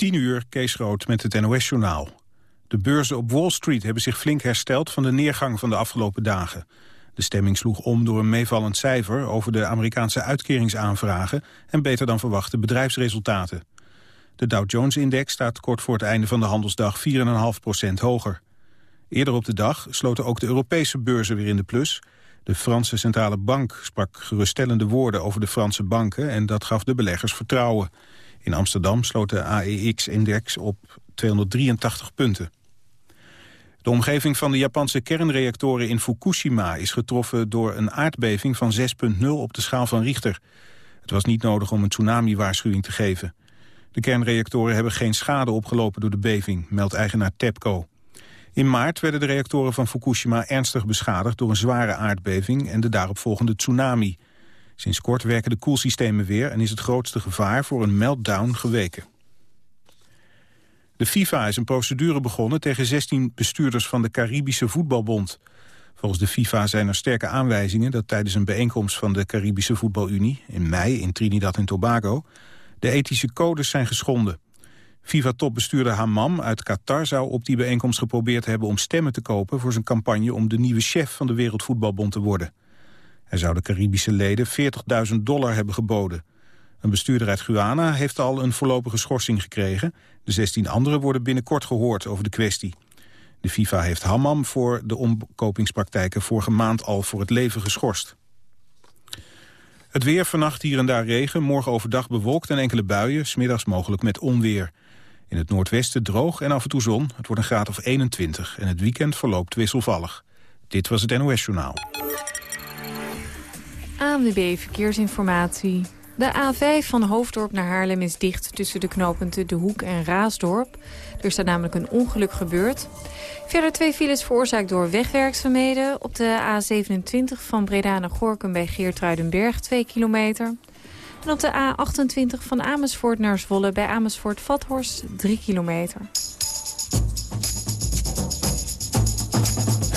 10 uur, Kees Rood met het NOS-journaal. De beurzen op Wall Street hebben zich flink hersteld van de neergang van de afgelopen dagen. De stemming sloeg om door een meevallend cijfer over de Amerikaanse uitkeringsaanvragen en beter dan verwachte bedrijfsresultaten. De Dow Jones-index staat kort voor het einde van de handelsdag 4,5% hoger. Eerder op de dag sloten ook de Europese beurzen weer in de plus. De Franse Centrale Bank sprak geruststellende woorden over de Franse banken en dat gaf de beleggers vertrouwen. In Amsterdam sloot de AEX-index op 283 punten. De omgeving van de Japanse kernreactoren in Fukushima is getroffen door een aardbeving van 6,0 op de schaal van Richter. Het was niet nodig om een tsunami-waarschuwing te geven. De kernreactoren hebben geen schade opgelopen door de beving, meldt eigenaar TEPCO. In maart werden de reactoren van Fukushima ernstig beschadigd door een zware aardbeving en de daaropvolgende tsunami. Sinds kort werken de koelsystemen weer en is het grootste gevaar voor een meltdown geweken. De FIFA is een procedure begonnen tegen 16 bestuurders van de Caribische Voetbalbond. Volgens de FIFA zijn er sterke aanwijzingen dat tijdens een bijeenkomst van de Caribische Voetbalunie in mei in Trinidad en Tobago de ethische codes zijn geschonden. FIFA-topbestuurder Hamam uit Qatar zou op die bijeenkomst geprobeerd hebben om stemmen te kopen voor zijn campagne om de nieuwe chef van de Wereldvoetbalbond te worden. Hij zou de Caribische leden 40.000 dollar hebben geboden. Een bestuurder uit Guyana heeft al een voorlopige schorsing gekregen. De 16 anderen worden binnenkort gehoord over de kwestie. De FIFA heeft Hammam voor de omkopingspraktijken vorige maand al voor het leven geschorst. Het weer vannacht hier en daar regen, morgen overdag bewolkt en enkele buien, smiddags mogelijk met onweer. In het noordwesten droog en af en toe zon. Het wordt een graad of 21 en het weekend verloopt wisselvallig. Dit was het NOS Journaal. ANWB Verkeersinformatie. De A5 van Hoofddorp naar Haarlem is dicht tussen de knooppunten De Hoek en Raasdorp. Er staat namelijk een ongeluk gebeurd. Verder twee files veroorzaakt door wegwerkzaamheden. Op de A27 van Breda naar Gorkum bij Geertruidenberg 2 kilometer. En op de A28 van Amersfoort naar Zwolle bij Amersfoort-Vathorst 3 kilometer.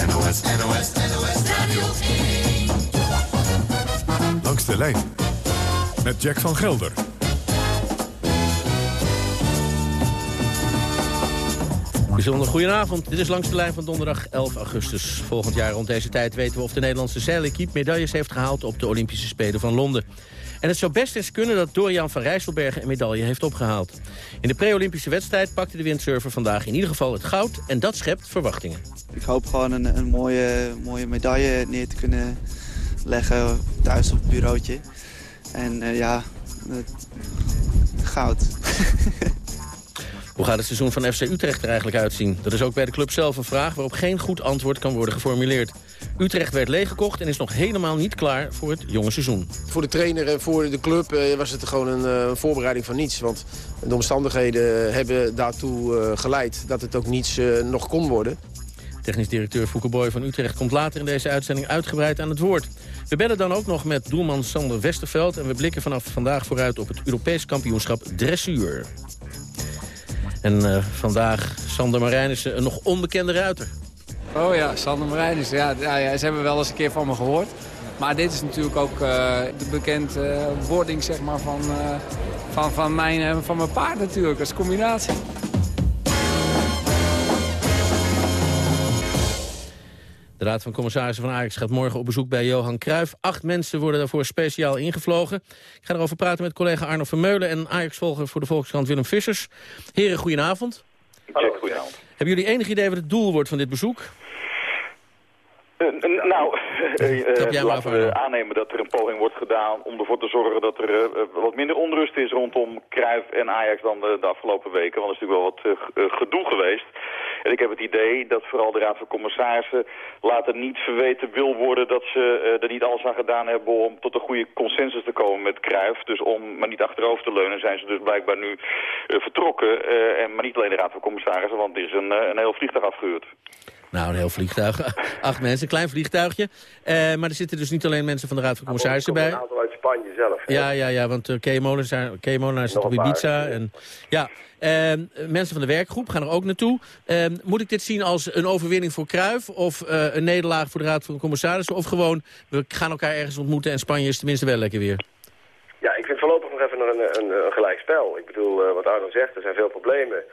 NOS, NOS, NOS Radio 1. Langs de lijn met Jack van Gelder. Bijzonder goedenavond. Dit is langs de lijn van donderdag 11 augustus. Volgend jaar rond deze tijd weten we of de Nederlandse zeilequipe medailles heeft gehaald op de Olympische Spelen van Londen. En het zou best eens kunnen dat Dorian van Rijsselbergen een medaille heeft opgehaald. In de pre-Olympische wedstrijd pakte de windsurfer vandaag in ieder geval het goud. En dat schept verwachtingen. Ik hoop gewoon een, een mooie, mooie medaille neer te kunnen leggen thuis op het bureautje. En uh, ja, goud. Hoe gaat het seizoen van FC Utrecht er eigenlijk uitzien? Dat is ook bij de club zelf een vraag waarop geen goed antwoord kan worden geformuleerd. Utrecht werd leeggekocht en is nog helemaal niet klaar voor het jonge seizoen. Voor de trainer en voor de club eh, was het gewoon een uh, voorbereiding van niets. Want de omstandigheden hebben daartoe geleid dat het ook niets nog kon worden. Technisch directeur Boy van Utrecht komt later in deze uitzending uitgebreid aan het woord. We bellen dan ook nog met doelman Sander Westerveld... en we blikken vanaf vandaag vooruit op het Europees kampioenschap Dressuur. En uh, vandaag Sander Marijnissen, een nog onbekende ruiter. Oh ja, Sander Marijnissen. Ja, ja, ja, ze hebben wel eens een keer van me gehoord. Maar dit is natuurlijk ook uh, de bekende wording zeg maar, van, van, van, mijn, van mijn paard natuurlijk, als combinatie. De Raad van Commissarissen van Ajax gaat morgen op bezoek bij Johan Cruijff. Acht mensen worden daarvoor speciaal ingevlogen. Ik ga erover praten met collega Arno Vermeulen en Ajax-volger voor de Volkskrant Willem Vissers. Heren, goedenavond. Hallo, goedenavond. Hebben jullie enig idee wat het doel wordt van dit bezoek? Uh, nou, uh, laten we aannemen dat er een poging wordt gedaan om ervoor te zorgen dat er wat minder onrust is rondom Cruijff en Ajax dan de, de afgelopen weken. Want er is natuurlijk wel wat gedoe geweest. En ik heb het idee dat vooral de Raad van Commissarissen later niet verweten wil worden dat ze er niet alles aan gedaan hebben om tot een goede consensus te komen met Cruijff. Dus om maar niet achterover te leunen zijn ze dus blijkbaar nu vertrokken. en, maar niet alleen de Raad van Commissarissen, want er is een, een heel vliegtuig afgehuurd. Nou, een heel vliegtuig. Acht mensen, een klein vliegtuigje. Uh, maar er zitten dus niet alleen mensen van de Raad van Commissarissen bij. een aantal uit Spanje zelf. Ja, ja, ja, want uh, zit op Ibiza. En, ja, uh, mensen van de werkgroep gaan er ook naartoe. moet ik dit zien als een overwinning voor Kruif of een nederlaag voor de Raad van Commissarissen? Of gewoon, we gaan elkaar ergens ontmoeten en Spanje is tenminste wel lekker weer? Ja, ik vind voorlopig nog even een, een, een gelijk spel. Ik bedoel, wat Arno zegt, er zijn veel problemen.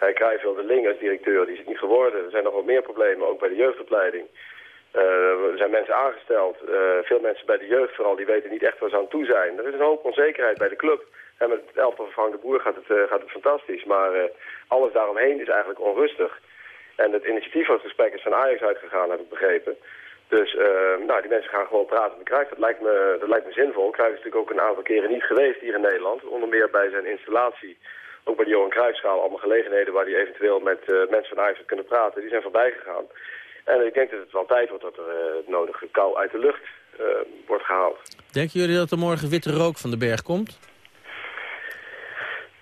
Hij krijgt wel de Ling als directeur, die is het niet geworden. Er zijn nog wat meer problemen, ook bij de jeugdopleiding. er zijn mensen aangesteld, veel mensen bij de jeugd vooral, die weten niet echt waar ze aan toe zijn. Er is een hoop onzekerheid bij de club. En met het elftal van Frank de Boer gaat het, gaat het fantastisch. Maar alles daaromheen is eigenlijk onrustig. En het initiatief van het gesprek is van Ajax uitgegaan, heb ik begrepen. Dus nou, die mensen gaan gewoon praten met Cruijff. Dat lijkt me, dat lijkt me zinvol. Cruijff is natuurlijk ook een aantal keren niet geweest hier in Nederland. Onder meer bij zijn installatie. Ook bij de Johan Cruijffschaal. Allemaal gelegenheden waar hij eventueel met uh, mensen van Ajax had kunnen praten. Die zijn voorbij gegaan. En ik denk dat het wel tijd wordt dat er uh, het nodige kou uit de lucht wordt gehaald. Denken jullie dat er morgen witte rook van de berg komt?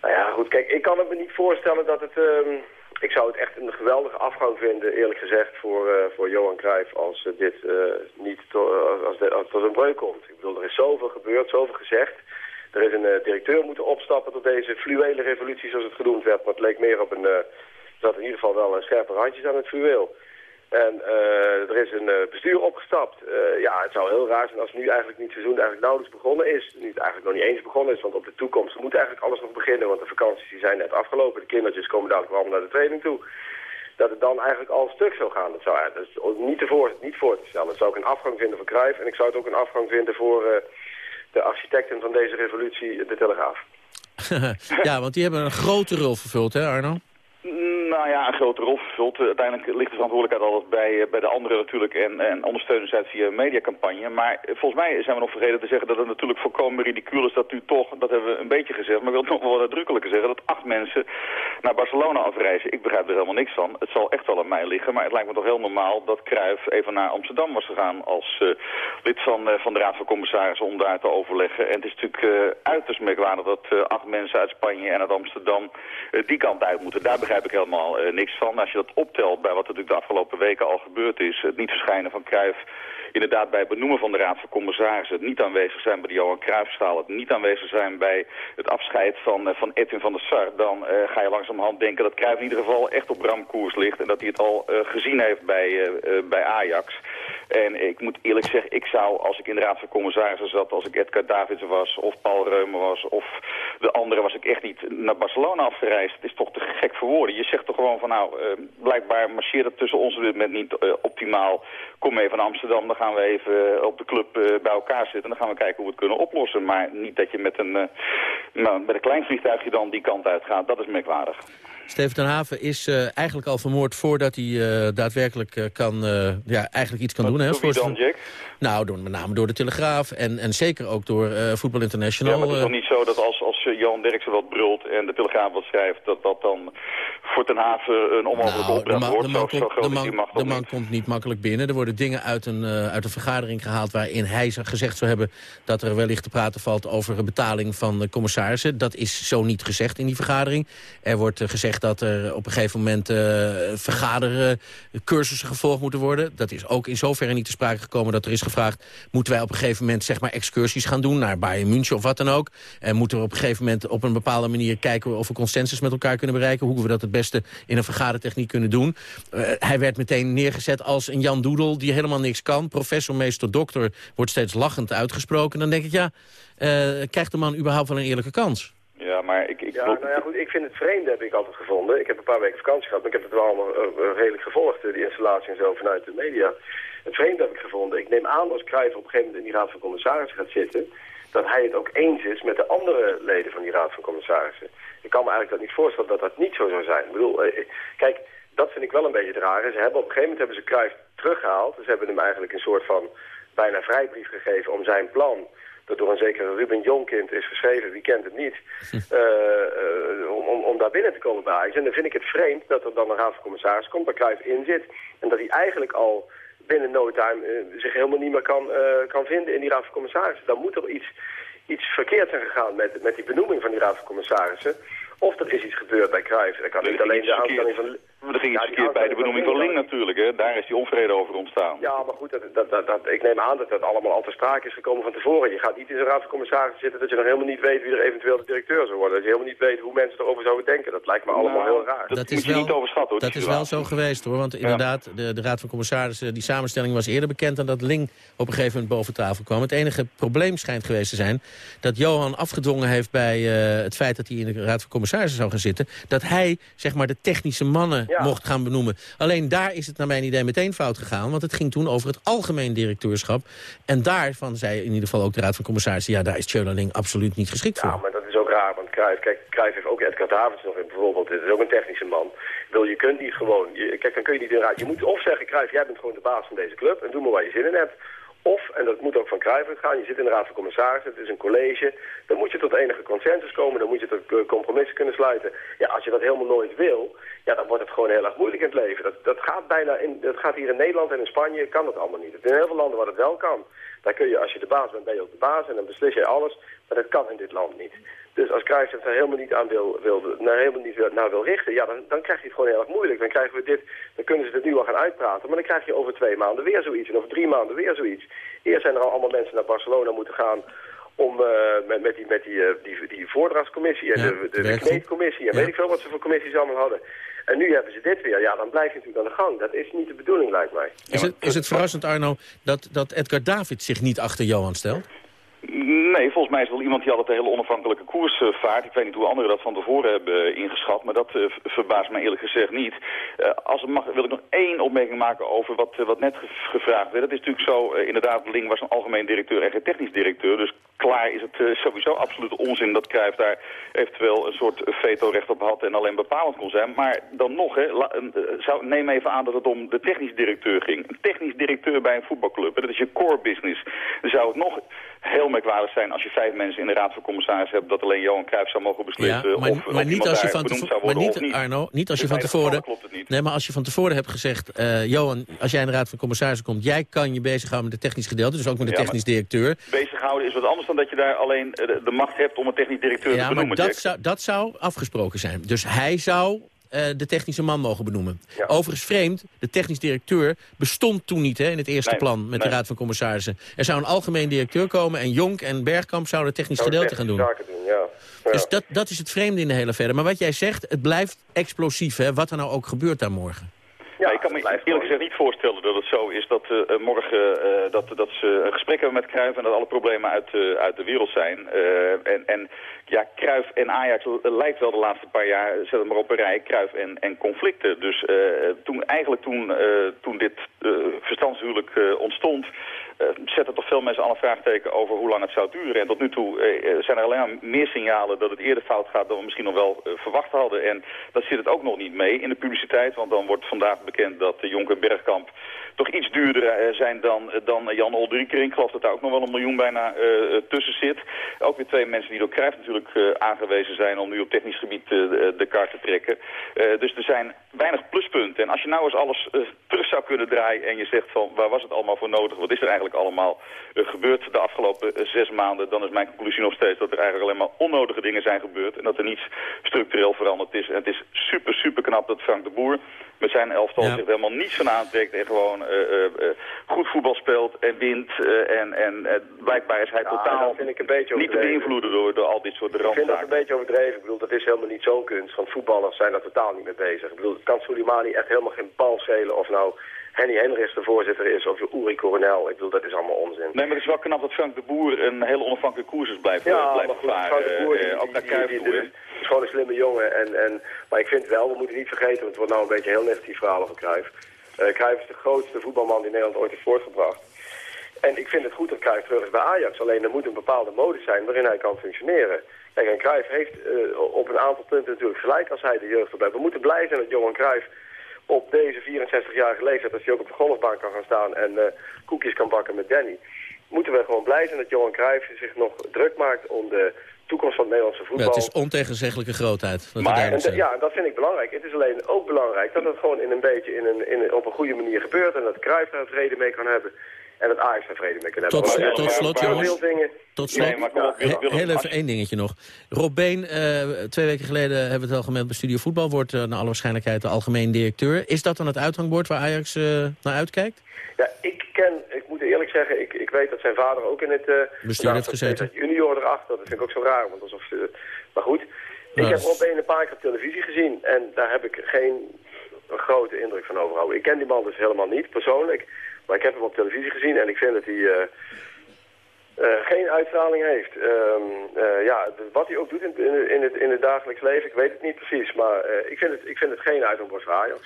Nou ja, goed. Kijk, ik kan me niet voorstellen dat het... Ehm, ik zou het echt een geweldige afgang vinden, eerlijk gezegd, voor, voor Johan Cruijff als dit niet to, als, de, als tot een breuk komt. Ik bedoel, er is zoveel gebeurd, zoveel gezegd. Er is een directeur moeten opstappen tot deze fluwele revolutie, zoals het genoemd werd. Maar het leek meer op een, er zat in ieder geval wel een scherpe randjes aan het fluweel. En uh, er is een bestuur opgestapt. Ja, het zou heel raar zijn als nu eigenlijk niet seizoen eigenlijk nauwelijks begonnen is. Niet eigenlijk nog niet eens begonnen is, want op de toekomst moet eigenlijk alles nog beginnen. Want de vakanties die zijn net afgelopen. De kindertjes komen dadelijk allemaal naar de training toe. Dat het dan eigenlijk al stuk zou gaan. Dat zou dat is niet, te voor, niet voor te stellen. Dat zou ik een afgang vinden voor Cruijff. En ik zou het ook een afgang vinden voor de architecten van deze revolutie, de Telegraaf. ja, want die hebben een grote rol vervuld, hè Arno? Nou ja, een grote rol vervult. Uiteindelijk ligt de verantwoordelijkheid altijd bij, eh, bij de anderen natuurlijk en, en zij het via mediacampagne. Maar volgens mij zijn we nog vergeten te zeggen dat het natuurlijk volkomen ridicuul is dat u toch, dat hebben we een beetje gezegd, maar ik wil het nog wel wat uitdrukkelijker zeggen, dat acht mensen naar Barcelona afreizen. Ik begrijp er helemaal niks van. Het zal echt wel aan mij liggen, maar het lijkt me toch heel normaal dat Cruijff even naar Amsterdam was gegaan als lid van, van de Raad van Commissarissen om daar te overleggen. En het is natuurlijk uh, uiterst merkwaardig dat acht mensen uit Spanje en uit Amsterdam die kant uit moeten. Daar begrijp ik helemaal uh, niks van. Als je dat optelt bij wat er natuurlijk de afgelopen weken al gebeurd is... het niet verschijnen van Cruijff inderdaad bij het benoemen van de Raad van Commissarissen... het niet aanwezig zijn bij de Johan Cruijffschaal... het niet aanwezig zijn bij het afscheid van, uh, van Edwin van der Sar... dan uh, ga je langzamerhand denken dat Cruijff in ieder geval echt op ramkoers ligt... en dat hij het al gezien heeft bij, bij Ajax. En ik moet eerlijk zeggen, ik zou als ik in de Raad van Commissarissen zat... als ik Edgar Davids was of Paul Reumer was of de andere... was ik echt niet naar Barcelona afgereisd. Het is toch te gek voor Je zegt toch gewoon van nou, blijkbaar marcheert het tussen ons op dit moment niet optimaal. Kom mee van Amsterdam, dan gaan we even op de club bij elkaar zitten. En dan gaan we kijken hoe we het kunnen oplossen. Maar niet dat je met een, nou, met een klein vliegtuigje dan die kant uitgaat. Dat is merkwaardig. Steven ten Haven is uh, eigenlijk al vermoord voordat hij uh, daadwerkelijk uh, kan, ja, eigenlijk iets kan Wat doen. Hè, voor dan, Jack? Nou, door, met name door de Telegraaf en, en zeker ook door Voetbal International. Ja, maar het is toch niet zo dat als, als Johan Derksen wat brult en de Telegraaf wat schrijft... dat dat dan voor ten Haven een onmogelijke nou, opdracht wordt? De man, zo, komt, de man, de man komt niet makkelijk binnen. Er worden dingen uit een, uit een vergadering gehaald waarin hij gezegd zou hebben... dat er wellicht te praten valt over betaling van de commissarissen. Dat is zo niet gezegd in die vergadering. Er wordt gezegd dat er op een gegeven moment uh, vergadercursussen gevolgd moeten worden. Dat is ook in zoverre niet te sprake gekomen dat er is gevraagd... moeten wij op een gegeven moment zeg maar excursies gaan doen naar Bayern München of wat dan ook. En moeten we op een gegeven moment op een bepaalde manier kijken... of we consensus met elkaar kunnen bereiken. Hoe we dat het beste in een vergadertechniek kunnen doen. Uh, hij werd meteen neergezet als een Jan Doedel die helemaal niks kan. Professor, meester, dokter wordt steeds lachend uitgesproken. Dan denk ik, ja, krijgt de man überhaupt wel een eerlijke kans? Ja, maar ik... ik ja, nou ja, goed, ik vind het vreemd, heb ik altijd gevonden. Ik heb een paar weken vakantie gehad, maar ik heb het wel allemaal uh, redelijk gevolgd, die installatie en zo, vanuit de media. Het vreemd heb ik gevonden. Ik neem aan als Cruijff op een gegeven moment in die raad van commissarissen gaat zitten, dat hij het ook eens is met de andere leden van die raad van commissarissen. Ik kan me eigenlijk dat niet voorstellen dat dat niet zo zou zijn. Ik bedoel, uh, kijk, dat vind ik wel een beetje het rare. Ze hebben op een gegeven moment hebben ze Cruijff teruggehaald. Ze hebben hem eigenlijk een soort van bijna vrijbrief gegeven om zijn plan dat door een zekere Ruben Jonkind is geschreven, wie kent het niet, uh, uh, om, om daar binnen te komen bij Ajax. En dan vind ik het vreemd dat er dan een raad van commissaris komt, waar Cruijff in zit, en dat hij eigenlijk al binnen no time uh, zich helemaal niet meer kan, kan vinden in die raad van commissarissen. Dan moet er iets, iets verkeerd zijn gegaan met, met die benoeming van die raad van commissarissen. Of er is iets gebeurd bij Cruijff. Dat kan niet alleen de aanstelling van... Maar er ging iets verkeerd bij de benoeming van Ling natuurlijk, hè? Daar is die onvrede over ontstaan. Ja, maar goed, dat, dat, dat, dat, ik neem aan dat dat allemaal al te sprake is gekomen van tevoren. Je gaat niet in zo'n raad van commissarissen zitten dat je nog helemaal niet weet wie er eventueel de directeur zou worden. Dat je helemaal niet weet hoe mensen erover zouden denken. Dat lijkt me allemaal Nou, heel raar. Dat, Dat moet is je wel- niet overschatten, hoor. Dat is wel zo geweest hoor, want inderdaad, de, de Raad van Commissarissen, die samenstelling was eerder bekend dan dat Ling op een gegeven moment boven tafel kwam. Het enige probleem schijnt geweest te zijn dat Johan afgedwongen heeft bij eh, het feit dat hij in de Raad van Commissarissen zou gaan zitten, dat hij zeg maar de technische mannen Ja. mocht gaan benoemen. Alleen daar is het naar mijn idee meteen fout gegaan, want het ging toen over het algemeen directeurschap. En daarvan zei in ieder geval ook de Raad van Commissarissen, ja daar is Tjöla Ling absoluut niet geschikt voor. Ja, maar dat is ook raar, want Cruijff, kijk, Cruijff heeft ook Edgar Davids nog in bijvoorbeeld. Dit is ook een technische man. Wil, je kunt niet gewoon, je, kijk, dan kun je niet in de raad. Je moet of zeggen, Cruijff, jij bent gewoon de baas van deze club en doe maar waar je zin in hebt. Of, en dat moet ook van Cruijff uitgaan, je zit in de raad van commissarissen, het is een college. Dan moet je tot enige consensus komen, dan moet je tot eh, compromissen kunnen sluiten. Ja, als je dat helemaal nooit wil, ja, dan wordt het gewoon heel erg moeilijk in het leven. Dat, dat gaat bijna, in, dat gaat hier in Nederland en in Spanje, kan dat allemaal niet. In heel veel landen waar het wel kan. Daar kun je, als je de baas bent, ben je ook de baas en dan beslis je alles. Maar dat kan in dit land niet. Dus als Cruijff zich daar helemaal niet aan wil, wil, naar, helemaal niet wil- naar wil richten, ja, dan, dan krijg je het gewoon heel erg moeilijk. Dan krijgen we dit, dan kunnen ze het nu al gaan uitpraten, maar dan krijg je over twee maanden weer zoiets en over drie maanden weer zoiets. Eerst zijn er al allemaal mensen naar Barcelona moeten gaan om eh, met, met, die, met die, eh, die, die voordrachtscommissie en Ja, de, de, de kneedcommissie en Ja. weet ik veel wat ze voor commissies allemaal hadden. En nu hebben ze dit weer. Ja, dan blijf je natuurlijk aan de gang. Dat is niet de bedoeling, lijkt mij. Is het, is het verrassend, Arno, dat, dat Edgar David zich niet achter Johan stelt? Nee, volgens mij is wel iemand die altijd een hele onafhankelijke koers eh, vaart. Ik weet niet hoe anderen dat van tevoren hebben eh, ingeschat, maar dat eh, verbaast mij eerlijk gezegd niet. Als het mag, wil ik nog één opmerking maken over wat, wat net ge- gevraagd werd. Het is natuurlijk zo, inderdaad, Ling was een algemeen directeur en geen technisch directeur. Dus klaar is het sowieso absoluut onzin dat Cruijff daar eventueel een soort vetorecht op had en alleen bepalend kon zijn. Maar dan nog, hè, zou, neem even aan dat het om de technisch directeur ging. Een technisch directeur bij een voetbalclub, dat is je core business. Dan zou het nog heel merkwaardig zijn als je vijf mensen in de raad van commissarissen hebt... dat alleen Johan Cruijff zou mogen beslissen Ja, maar, of, maar of niet als je van tevoren, maar niet. Arno, niet als je In van tevoren, klopt het niet. nee, maar als je van tevoren hebt gezegd, eh, Johan, als jij in de raad van commissarissen komt, jij kan je bezighouden met het technisch gedeelte, dus ook met de Ja, technisch directeur. Bezighouden is wat anders dan dat je daar alleen de, de macht hebt om een technisch directeur te Ja, maar benoemen. dat zou, dat zou afgesproken zijn. Dus hij zou eh, de technische man mogen benoemen. Ja. Overigens vreemd, de technisch directeur bestond toen niet hè, in het eerste Nee, plan met de raad van commissarissen. Er zou een algemeen directeur komen en Jonk en Bergkamp zouden het technisch gedeelte gaan doen. Zaken doen ja. Ja. Dus dat, dat is het vreemde in de hele verder. Maar wat jij zegt, het blijft explosief, hè, wat er nou ook gebeurt daar morgen. Ja, ik kan me eerlijk gezegd niet voorstellen dat het zo is dat eh, morgen eh, dat, dat ze een gesprek hebben met Cruijff en dat alle problemen uit, eh, uit de wereld zijn. En, en ja, Cruijff en Ajax lijkt wel de laatste paar jaar, zet het maar op een rij, Cruijff en, en conflicten. Dus toen, eigenlijk toen, toen dit verstandshuwelijk ontstond, zetten toch veel mensen al een vraagteken over hoe lang het zou duren. En tot nu toe eh, eh, zijn er alleen maar meer signalen dat het eerder fout gaat dan we misschien nog wel eh, verwacht hadden. En dat zit het ook nog niet mee in de publiciteit, want dan wordt vandaag bekend dat de Jonker Bergkamp toch iets duurder eh, zijn dan, eh, dan Jan Oldrieker. Ik geloof dat daar ook nog wel een miljoen bijna eh, tussen zit. Ook weer twee mensen die door Cruijff natuurlijk aangewezen zijn om nu op technisch gebied de, kaart te trekken. Dus er zijn weinig pluspunten. En als je nou eens alles terug zou kunnen draaien en je zegt van waar was het allemaal voor nodig? Wat is er eigenlijk allemaal gebeurd de afgelopen zes maanden? Dan is mijn conclusie nog steeds dat er eigenlijk alleen maar onnodige dingen zijn gebeurd. En dat er niets structureel veranderd is. En het is super, super knap dat Frank de Boer met zijn elftal Ja. zich er helemaal niets van aantrekt. En gewoon goed voetbal speelt en wint. eh, en en eh, blijkbaar is hij Ja, totaal dat vind ik een beetje niet te beïnvloeden door, door al dit soort Ik vind dat een randzaken. beetje overdreven. Ik bedoel, dat is helemaal niet zo'n kunst. Want voetballers zijn daar totaal niet mee bezig. Ik bedoel, kan Soleimani echt helemaal geen bal schelen of nou Henny Henrichs de voorzitter is of Uri Coronel. Ik bedoel, dat is allemaal onzin. Nee, maar het is wel knap dat Frank de Boer een hele onafhankelijke koers is blijven, Ja, maar goed, varen. Frank de Boer, eh, ook naar toe, is gewoon een slimme jongen. En, en, maar ik vind wel, we moeten niet vergeten, want het wordt nou een beetje een heel negatief verhaal over Cruijff. Eh Cruijff is de grootste voetbalman die Nederland ooit heeft voortgebracht. En ik vind het goed dat Cruijff terug is bij Ajax. Alleen er moet een bepaalde modus zijn waarin hij kan functioneren. Kijk, en Cruijff heeft eh, op een aantal punten natuurlijk gelijk als hij de jeugd blijft. We moeten blij zijn dat Johan Cruijff op deze 64-jarige leeftijd, als hij ook op de golfbaan kan gaan staan en eh, koekjes kan bakken met Danny, moeten we gewoon blij zijn dat Johan Cruijff zich nog druk maakt om de toekomst van het Nederlandse Ja, voetbal. het is ontegenzeggelijke grootheid. Dat Maar- En ja, dat vind ik belangrijk. Het is alleen ook belangrijk dat het gewoon in een beetje in een, in een- op een goede manier gebeurt en dat Cruijff daar vrede mee kan hebben. En dat Ajax er vrede mee kan hebben. Tot, Maar- tot slot, maar- jongens. Tot slot, Nee, maar kom op, Willem, He- heel even één dingetje nog. Rob Been, eh, twee weken geleden hebben we het al gemeld bij Studio Voetbal... wordt eh, naar alle waarschijnlijkheid de algemeen directeur. Is dat dan het uithangbord waar Ajax eh, naar uitkijkt? Ja, ik eerlijk zeggen, ik, ik weet dat zijn vader ook in het... eh Bestuur heeft gezeten. Junior erachter, dat vind ik ook zo raar, want alsof. Maar goed, ik heb Rob Been een paar keer op televisie gezien en daar heb ik geen een grote indruk van overhouden. Ik ken die man dus helemaal niet, persoonlijk, maar ik heb hem op televisie gezien en ik vind dat hij... eh, eh, geen uitstraling heeft. Ehm, eh, ja, wat hij ook doet in, in, het, in het dagelijks leven, ik weet het niet precies. Maar ik, vind het, ik vind het geen uithangbord voor Ajax.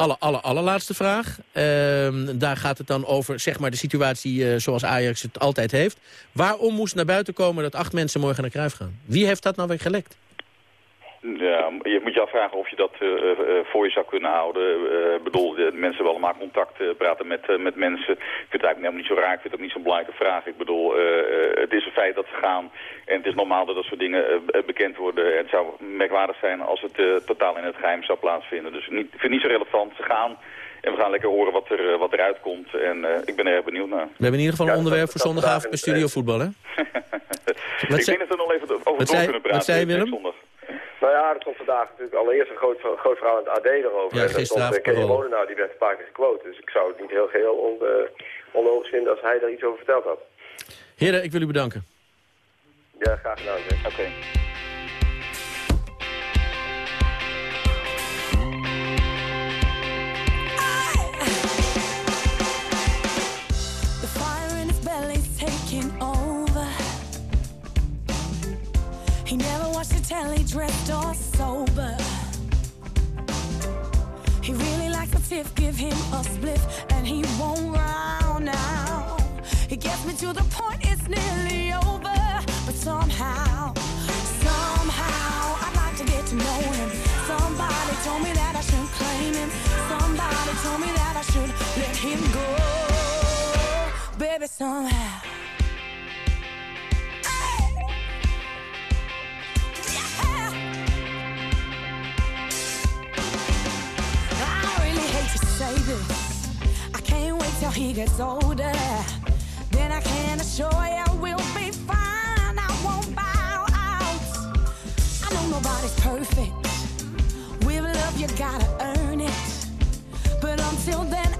Alle, alle, allerlaatste vraag. Ehm, daar gaat het dan over zeg maar, de situatie eh, zoals Ajax het altijd heeft. Waarom moest naar buiten komen dat acht mensen morgen naar Cruijff gaan? Wie heeft dat nou weer gelekt? Ja, je moet je afvragen of je dat eh, eh, voor je zou kunnen houden. Eh, Ik bedoel, de mensen hebben allemaal contact, eh, praten met, eh, met mensen. Ik vind het eigenlijk helemaal niet zo raar, ik vind het ook niet zo'n belangrijke vraag. Ik bedoel, eh, eh, het is een feit dat ze gaan en het is normaal dat dat soort dingen eh, be- bekend worden. En het zou merkwaardig zijn als het eh, totaal in het geheim zou plaatsvinden. Dus niet, ik vind het niet zo relevant. Ze gaan en we gaan lekker horen wat, er, eh, wat eruit komt. En eh, ik ben er erg benieuwd naar. We hebben in ieder geval een Ja, onderwerp dat- voor zondagavond bij Studio Voetbal, hè? ik denk dat we nog even over door kunnen praten. wat zei Willem? zondag. Nou ja, er stond vandaag natuurlijk allereerst een groot, groot verhaal in het AD erover. Ja, en stond uh, Kenny. Molenaar, die werd een paar keer gequote. Dus ik zou het niet heel geheel on, eh, onlogisch vinden als hij daar iets over verteld had. Heren, ik wil u bedanken. Ja, graag gedaan. Oké. He never watched the telly, dressed or sober. He really likes a tiff, give him a spliff, and he won't round now. He gets me to the point, it's nearly over. But somehow, somehow, I'd like to get to know him. Somebody told me that I shouldn't claim him. Somebody told me that I should let him go. Baby, somehow. Till he gets older. Then I can assure you we'll be fine. I won't bow out. I know nobody's perfect. With love, you gotta earn it. But until then,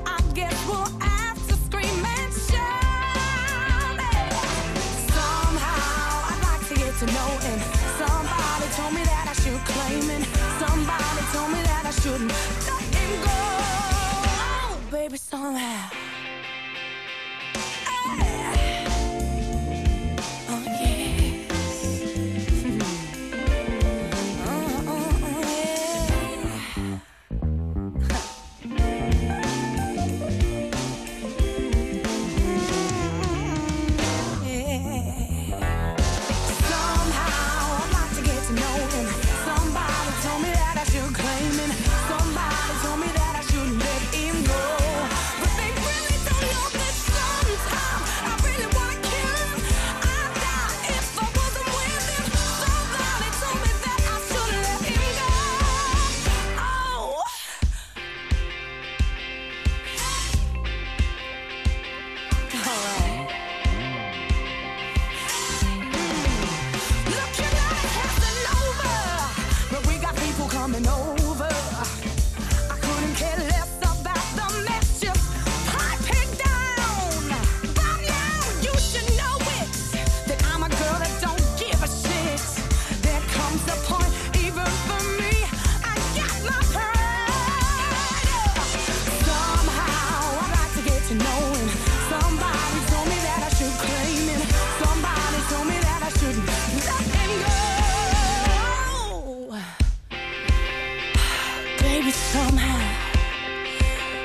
Baby, somehow,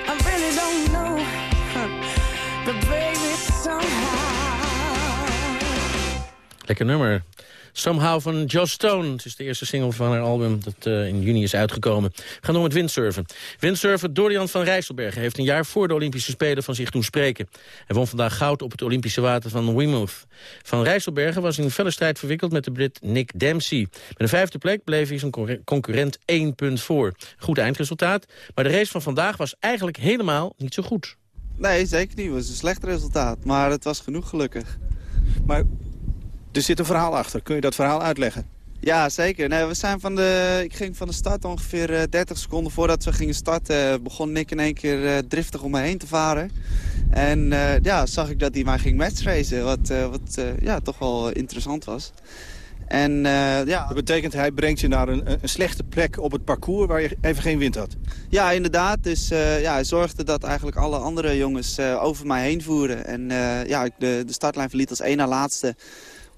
I really don't know. But baby, somehow. Lekker nummer. Somehow van Joss Stone. Het is de eerste single van haar album dat eh, in juni is uitgekomen. Gaan door met windsurfen. Windsurfer Dorian van Rijsselbergen heeft een jaar voor de Olympische Spelen van zich doen spreken. Hij won vandaag goud op het Olympische water van Weymouth. Van Rijsselbergen was in een felle strijd verwikkeld met de Brit Nick Dempsey. Met een vijfde plek bleef hij zijn concurre- concurrent één punt voor. Goed eindresultaat, maar de race van vandaag was eigenlijk helemaal niet zo goed. Nee, zeker niet. Het was een slecht resultaat. Maar het was genoeg gelukkig. Maar er zit een verhaal achter. Kun je dat verhaal uitleggen? Ja, zeker. Nee, we zijn van de, ik ging van de start ongeveer uh, 30 seconden voordat we gingen starten... begon Nick in één keer uh, driftig om me heen te varen. En uh, ja, zag ik dat hij mij ging matchracen, wat, wat ja, toch wel interessant was. En, ja. Dat betekent hij brengt je naar een, een, slechte plek op het parcours waar je even geen wind had? Ja, inderdaad. Dus ja, hij zorgde dat eigenlijk alle andere jongens over mij heen voeren. En ja, ik de, de startlijn verliet als één na laatste.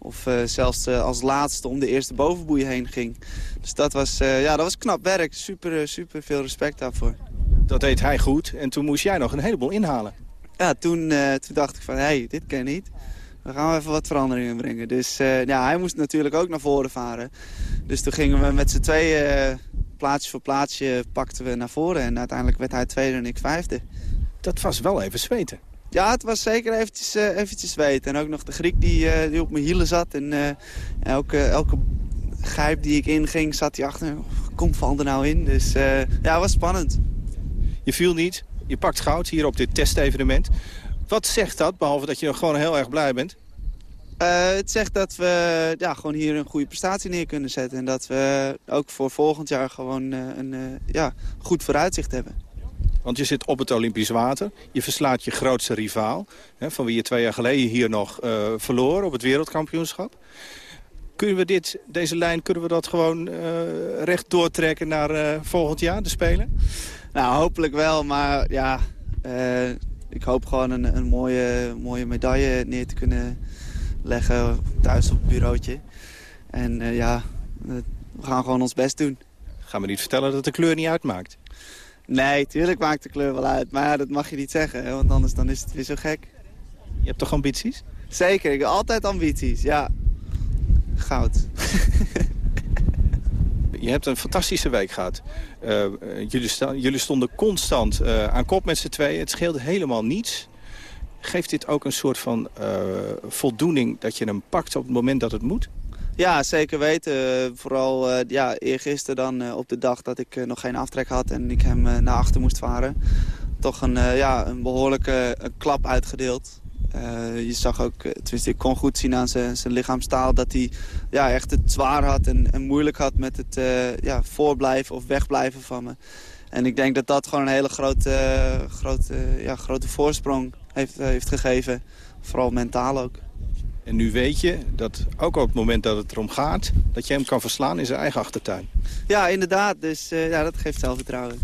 Of uh, zelfs uh, als laatste om de eerste bovenboei heen ging. Dus dat was, uh, ja, dat was knap werk. Super, super veel respect daarvoor. Dat deed hij goed en toen moest jij nog een heleboel inhalen. Ja, toen, toen dacht ik van, hé, hey, dit kan niet. Dan gaan we even wat veranderingen brengen. Dus ja, hij moest natuurlijk ook naar voren varen. Dus toen gingen we met z'n tweeën plaatsje voor plaatsje pakten we naar voren. En uiteindelijk werd hij tweede en ik vijfde. Dat was wel even zweten. Ja, het was zeker eventjes, uh, eventjes weten. En ook nog de Griek die, uh, die op mijn hielen zat. En uh, elke, elke grijp die ik inging, zat hij achter. Kom, val er nou in. Dus ja, het was spannend. Je viel niet. Je pakt goud hier op dit testevenement. Wat zegt dat, behalve dat je gewoon heel erg blij bent? het zegt dat we ja, gewoon hier een goede prestatie neer kunnen zetten. En dat we ook voor volgend jaar gewoon een ja, goed vooruitzicht hebben. Want je zit op het Olympisch water. Je verslaat je grootste rivaal. Hè, van wie je twee jaar geleden hier nog uh, verloor op het wereldkampioenschap. Kunnen we dit, deze lijn kunnen we dat gewoon uh, recht doortrekken naar uh, volgend jaar, de Spelen? Nou, hopelijk wel. Maar ja, ik hoop gewoon een, een, mooie, mooie medaille neer te kunnen leggen thuis op het bureautje. En ja, we gaan gewoon ons best doen. Gaan we niet vertellen dat de kleur niet uitmaakt? Nee, tuurlijk maakt de kleur wel uit. Maar ja, dat mag je niet zeggen, hè, want anders dan is het weer zo gek. Je hebt toch ambities? Zeker, ik heb altijd ambities, ja. Goud. je hebt een fantastische week gehad. Uh, jullie, jullie, stonden constant uh, aan kop met z'n tweeën. Het scheelde helemaal niets. Geeft dit ook een soort van uh, voldoening dat je hem pakt op het moment dat het moet? Ja, zeker weten. Vooral uh, ja, eergisteren dan uh, op de dag dat ik uh, nog geen aftrek had en ik hem naar achter moest varen. Toch een, ja, een behoorlijke klap uitgedeeld. je zag ook, tenminste ik kon goed zien aan zijn lichaamstaal dat hij ja, echt het zwaar had en, en moeilijk had met het ja, voorblijven of wegblijven van me. En ik denk dat dat gewoon een hele grote, grote, ja, grote voorsprong heeft, heeft gegeven. Vooral mentaal ook. En nu weet je dat ook op het moment dat het erom gaat... dat je hem kan verslaan in zijn eigen achtertuin. Ja, inderdaad. Dus uh, ja, dat geeft zelfvertrouwen.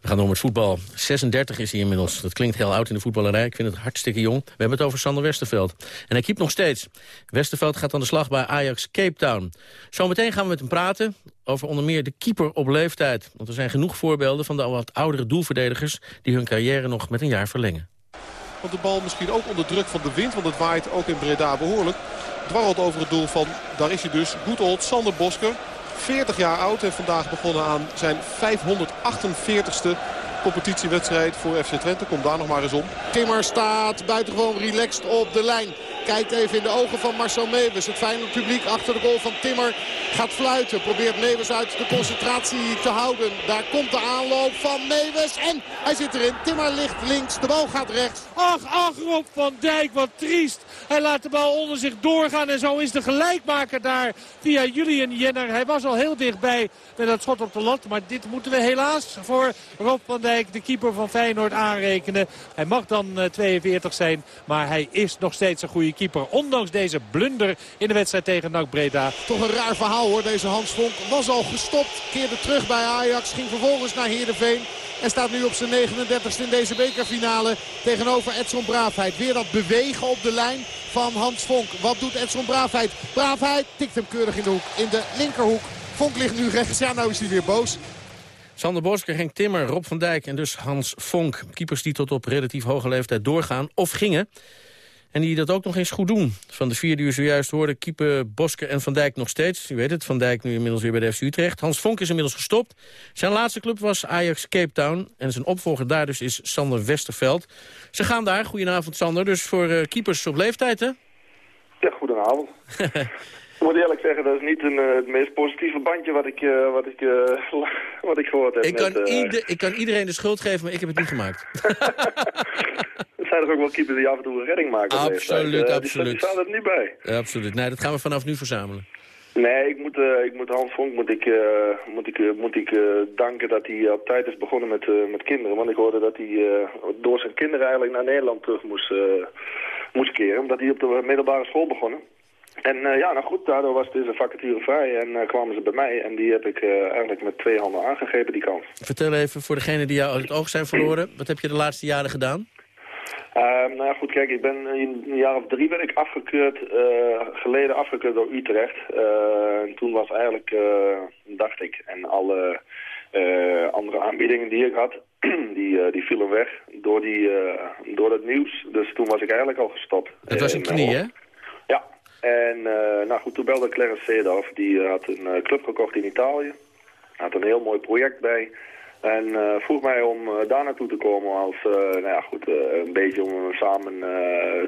We gaan door met voetbal. 36 is hij inmiddels. Dat klinkt heel oud in de voetballerij. Ik vind het hartstikke jong. We hebben het over Sander Westerveld. En hij keept nog steeds. Westerveld gaat aan de slag bij Ajax Cape Town. Zometeen gaan we met hem praten over onder meer de keeper op leeftijd. Want er zijn genoeg voorbeelden van de wat oudere doelverdedigers... die hun carrière nog met een jaar verlengen. Want de bal misschien ook onder druk van de wind. Want het waait ook in Breda behoorlijk. Dwarrelt over het doel van, daar is hij dus, good old Sander Bosker. 40 jaar oud en vandaag begonnen aan zijn 548ste competitiewedstrijd voor FC Twente. Komt daar nog maar eens om. Timmer staat buitengewoon relaxed op de lijn. Kijkt even in de ogen van Marcel Meeuwis. Het fijne publiek achter de goal van Timmer gaat fluiten. Probeert Meeuwis uit de concentratie te houden. Daar komt de aanloop van Meeuwis. En hij zit erin. Timmer ligt links. De bal gaat rechts. Ach, ach, Rob van Dijk. Wat triest. Hij laat de bal onder zich doorgaan. En zo is de gelijkmaker daar via Julian Jenner. Hij was al heel dichtbij met dat schot op de lat. Maar dit moeten we helaas voor Rob van Dijk, de keeper van Feyenoord, aanrekenen. Hij mag dan 42 zijn. Maar hij is nog steeds een goede keeper. Ondanks deze blunder in de wedstrijd tegen NAC Breda. Toch een raar verhaal hoor. Deze Hans Vonk was al gestopt. Keerde terug bij Ajax. Ging vervolgens naar Heerenveen. En staat nu op zijn 39ste in deze bekerfinale tegenover Edson Braafheid. Weer dat bewegen op de lijn van Hans Vonk. Wat doet Edson Braafheid? Braafheid tikt hem keurig in de hoek. In de linkerhoek. Vonk ligt nu rechts. Ja, nou is hij weer boos. Sander Bosker, Henk Timmer, Rob van Dijk en dus Hans Vonk. Keepers die tot op relatief hoge leeftijd doorgaan of gingen. En die dat ook nog eens goed doen. Van de vier die u zojuist hoorde, keeper Bosker en Van Dijk nog steeds. U weet het, Van Dijk nu inmiddels weer bij de FC Utrecht. Hans Vonk is inmiddels gestopt. Zijn laatste club was Ajax Cape Town. En zijn opvolger daar dus is Sander Westerveld. Ze gaan daar, goedenavond Sander, dus voor uh, keepers op leeftijd hè? Ja, goedenavond. Ik moet eerlijk zeggen, dat is niet een, het meest positieve bandje wat ik, wat ik, wat ik gehoord heb. Ik kan, ieder, ik kan iedereen de schuld geven, maar ik heb het niet gemaakt. zijn er ook wel keepers die af en toe een redding maken. Absoluut, absoluut. Die staan er niet bij. Absoluut. Nee, dat gaan we vanaf nu verzamelen. Nee, ik moet, uh, ik moet Hans Vonk moet ik, uh, moet ik, uh, moet ik danken dat hij op tijd is begonnen met, met kinderen. Want ik hoorde dat hij door zijn kinderen eigenlijk naar Nederland terug moest, moest keren. Omdat hij op de middelbare school begonnen. En ja, nou goed, daardoor was deze vacature vrij en kwamen ze bij mij. En die heb ik eigenlijk met twee handen aangegrepen, die kans. Vertel even voor degenen die jou uit het oog zijn verloren. Wat heb je de laatste jaren gedaan? Uh, nou ja, goed, kijk, ik ben in een jaar of drie ben ik afgekeurd, uh, geleden afgekeurd door Utrecht. Uh, en toen was eigenlijk, dacht ik, en alle andere aanbiedingen die ik had, die, die vielen weg door, die, door het nieuws. Dus toen was ik eigenlijk al gestopt. Het was een knie, hè? Ja, en nou goed, toen belde Clarence Seedorf, die had een club gekocht in Italië. Had een heel mooi project bij. En uh, vroeg mij om uh, daar naartoe te komen als, uh, nou ja goed, een beetje om samen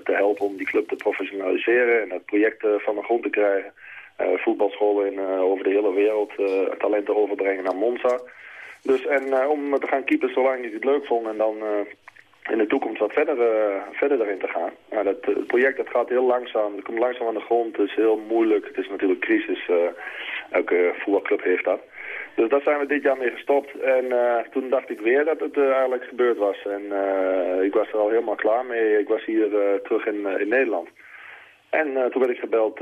te helpen om die club te professionaliseren en het project van de grond te krijgen. voetbalscholen in, over de hele wereld, talenten overbrengen naar Monza. Dus en om te gaan keepen zolang ik het leuk vond en dan in de toekomst wat verder, verder erin te gaan. Nou, dat, het project dat gaat heel langzaam, het komt langzaam aan de grond, het is heel moeilijk, het is natuurlijk crisis, elke voetbalclub heeft dat. Dus daar zijn we dit jaar mee gestopt. En uh, toen dacht ik weer dat het uh, eigenlijk gebeurd was. En uh, ik was er al helemaal klaar mee. Ik was hier terug in, in Nederland. En toen werd ik gebeld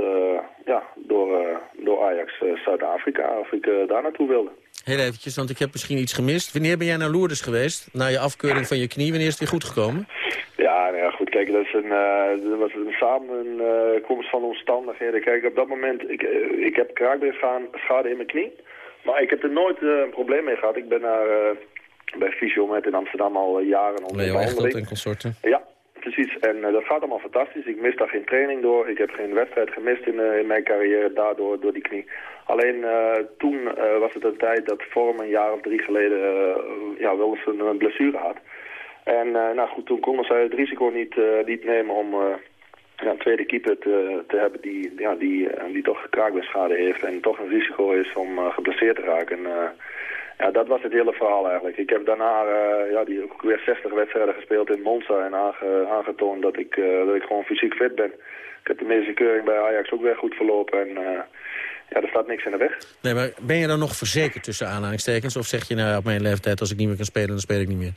ja, door, door Ajax Zuid-Afrika of ik daar naartoe wilde. Heel eventjes, want ik heb misschien iets gemist. Wanneer ben jij naar Lourdes geweest? Na je afkeuring van je knie, wanneer is het weer goed gekomen? Ja, nou ja, goed, kijk, dat, is een, dat was een samenkomst van omstandigheden. Kijk, op dat moment, ik, ik heb kraakbeenschade in mijn knie. Maar ik heb er nooit uh, een probleem mee gehad. Ik ben naar, uh, bij Fysiomet in Amsterdam al uh, jaren onder Leo Echtelt en consorten. Ja, precies. En dat gaat allemaal fantastisch. Ik mis daar geen training door. Ik heb geen wedstrijd gemist in, in mijn carrière daardoor, door die knie. Alleen toen was het een tijd dat Vorm een jaar of drie geleden ja, wel eens een, blessure had. En nou goed, toen konden zij het risico niet, niet nemen om een tweede keeper te, te hebben die, ja, die, eh, die toch kraakbeenschade heeft en toch een risico is om uh, geblesseerd te raken. uh, ja, dat was het hele verhaal eigenlijk. Ik heb daarna uh, ja, die, weer 60 wedstrijden gespeeld in Monza en aange, aangetoond dat ik, dat ik gewoon fysiek fit ben. Ik heb de medische keuring bij Ajax ook weer goed verlopen en ja, er staat niks in de weg. Nee, maar ben je dan nog verzekerd tussen aanhalingstekens? Of zeg je nou op mijn leeftijd als ik niet meer kan spelen, dan speel ik niet meer?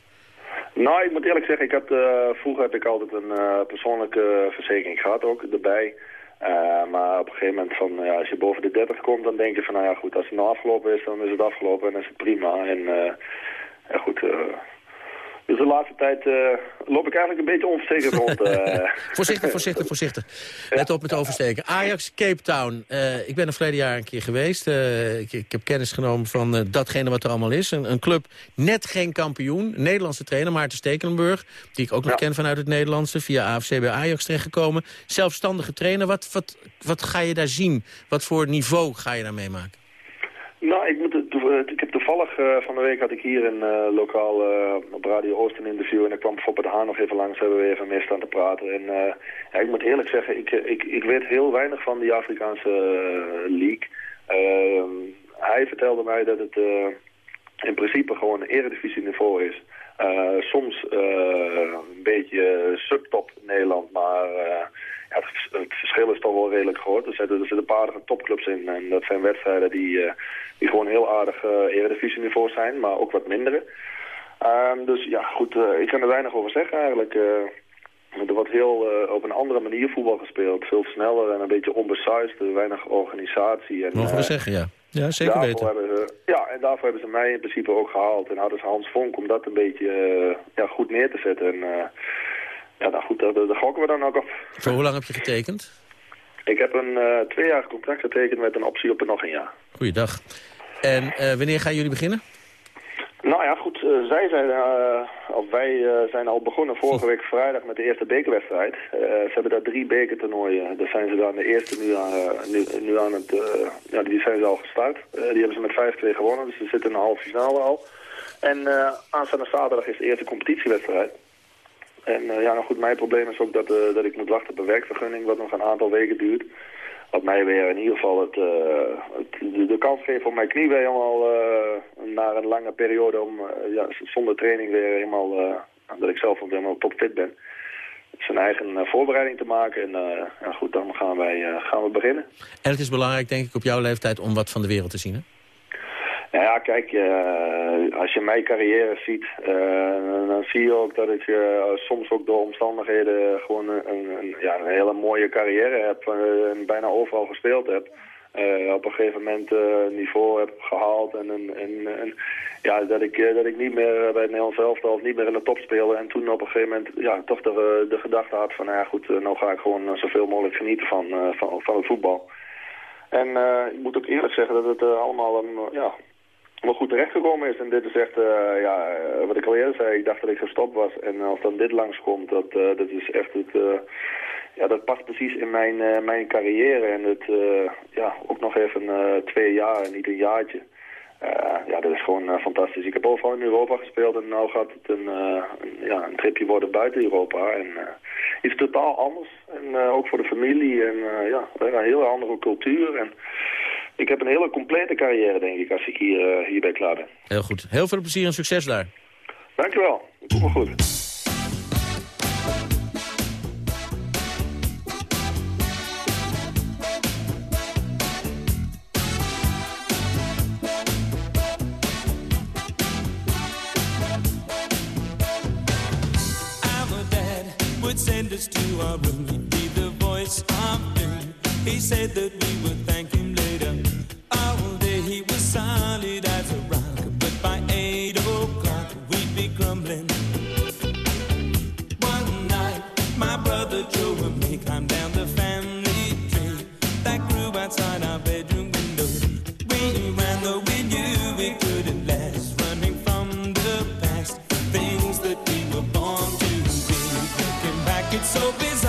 Nou, ik moet eerlijk zeggen, ik had, uh, vroeger heb ik altijd een uh, persoonlijke verzekering gehad ook erbij. Uh, maar op een gegeven moment, van, ja, als je boven de 30 komt, dan denk je van, nou ja goed, als het nou afgelopen is, dan is het afgelopen en is het prima. En ja, goed, dus de laatste tijd uh, loop ik eigenlijk een beetje onverzekerd rond. Uh. voorzichtig, voorzichtig, voorzichtig. Let op met oversteken. Ajax Cape Town. Uh, ik ben er verleden jaar een keer geweest. Ik, ik, heb kennis genomen van datgene wat er allemaal is. Een, een, club, net geen kampioen. Nederlandse trainer Maarten Stekelenburg. Die ik ook nog ken vanuit het Nederlandse. Via AFC bij Ajax terechtgekomen. Zelfstandige trainer. Wat, wat, wat ga je daar zien? Wat voor niveau ga je daar meemaken? Nou, ik, ik heb toevallig uh, van de week had ik hier een uh, lokaal op Radio Oost een interview en ik kwam bijvoorbeeld Haan nog even langs, hebben we even mee staan te praten. En ja, ik moet eerlijk zeggen, ik, ik, ik weet heel weinig van die Afrikaanse league. Ehm, hij vertelde mij dat het in principe gewoon een eredivisie niveau is. soms een beetje subtop Nederland, maar ja, het, verschil is toch wel redelijk groot. Er zitten, er zitten een paar topclubs in en dat zijn wedstrijden die die gewoon heel aardig uh, eredivisieniveau zijn, maar ook wat mindere. Um, dus ja, goed, uh, ik kan er weinig over zeggen eigenlijk. Uh, er wordt heel op een andere manier voetbal gespeeld. Veel sneller en een beetje onbesuisd, weinig organisatie. En, Mogen we zeggen, ja. Ja, zeker weten. Ze, ja, en daarvoor hebben ze mij in principe ook gehaald. En hadden ze Hans Vonk om dat een beetje ja, goed neer te zetten. En ja, nou goed, daar, daar gokken we dan ook op. Voor hoe lang heb je getekend? Ik heb een uh, tweejarig contract getekend met een optie op nog een jaar. Goeiedag. En uh, wanneer gaan jullie beginnen? Nou ja, goed. Uh, zij zijn, of wij zijn al begonnen vorige week vrijdag met de eerste bekerwedstrijd. ze hebben daar drie bekertoernooien. Daar zijn ze dan de eerste nu aan, nu, nu aan het... ja, die zijn ze al gestart. die hebben ze met 5-2 gewonnen, dus ze zitten in de halve finale al. En aanstaande zaterdag is de eerste competitiewedstrijd. En uh, ja, nou goed, mijn probleem is ook dat, uh, dat ik moet wachten op een werkvergunning, wat nog een aantal weken duurt. wat mij weer in ieder geval het, het de, kans geeft om mijn knie weer helemaal na een lange periode om ja, zonder training weer helemaal, dat ik zelf helemaal topfit ben zijn eigen voorbereiding te maken. En ja, goed, dan gaan, wij, gaan we beginnen. En het is belangrijk, denk ik, op jouw leeftijd om wat van de wereld te zien? Nou ja, kijk, uh, als je mijn carrière ziet, uh, dan zie je ook dat ik uh, soms ook door omstandigheden gewoon een, een, ja, een hele mooie carrière heb. en bijna overal gespeeld heb. op een gegeven moment niveau heb gehaald. En, en, en, ja, dat, ik, dat ik niet meer bij het Nederlands of niet meer in de top speelde. En toen op een gegeven moment ja, toch de, de gedachte had van, nou ja goed, nou ga ik gewoon zoveel mogelijk genieten van, van, van het voetbal. En ik moet ook eerlijk zeggen dat het allemaal een, ja, wel goed terechtgekomen is. En dit is echt, uh, ja, eh, wat ik al eerder zei, ik dacht dat ik gestopt was. En als dan dit langskomt, dat, uh, dat is echt het... Ja, dat past precies in mijn, mijn carrière. En het, ja, ook nog even twee jaar en niet een jaartje. ja, dat is gewoon fantastisch. Ik heb overal in Europa gespeeld en nu gaat het een, een, ja, een tripje worden buiten Europa. En iets totaal anders. En ook voor de familie en ja, een hele andere cultuur. En ik heb een hele complete carrière, denk ik, als ik hier, uh, hierbij klaar ben. Heel goed. Heel veel plezier en succes daar. Dankjewel. Het komt wel goed. send us to our room. He'd be the voice of doom. He said that we would thank business.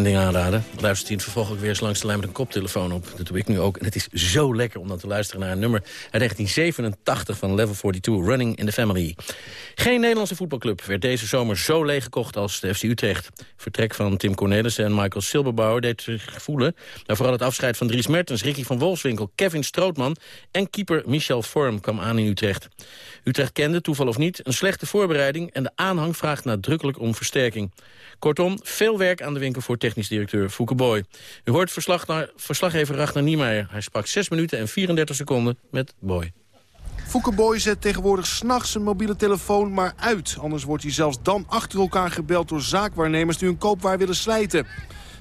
Mag ik u één ding aanraden? Luistert u het vervolg weer eens langs de lijn met een koptelefoon op. Dat doe ik nu ook. En het is zo lekker om dan te luisteren naar een nummer uit 1987 van Level 42, Running in the Family. Geen Nederlandse voetbalclub werd deze zomer zo leeggekocht als de FC Utrecht. Vertrek van Tim Cornelissen en Michael Silberbauer deed zich voelen. Nou, vooral het afscheid van Dries Mertens, Ricky van Wolfswinkel, Kevin Strootman en keeper Michel Vorm kwam aan in Utrecht. Utrecht kende, toeval of niet, een slechte voorbereiding en de aanhang vraagt nadrukkelijk om versterking. Kortom, veel werk aan de winkel voor technisch directeur Fouke Boy. U hoort verslag naar, verslaggever Ragnar Niemeyer. Hij sprak 6 minuten en 34 seconden met Boy. Boy zet tegenwoordig s'nachts zijn mobiele telefoon maar uit. Anders wordt hij zelfs dan achter elkaar gebeld door zaakwaarnemers die hun koopwaar willen slijten.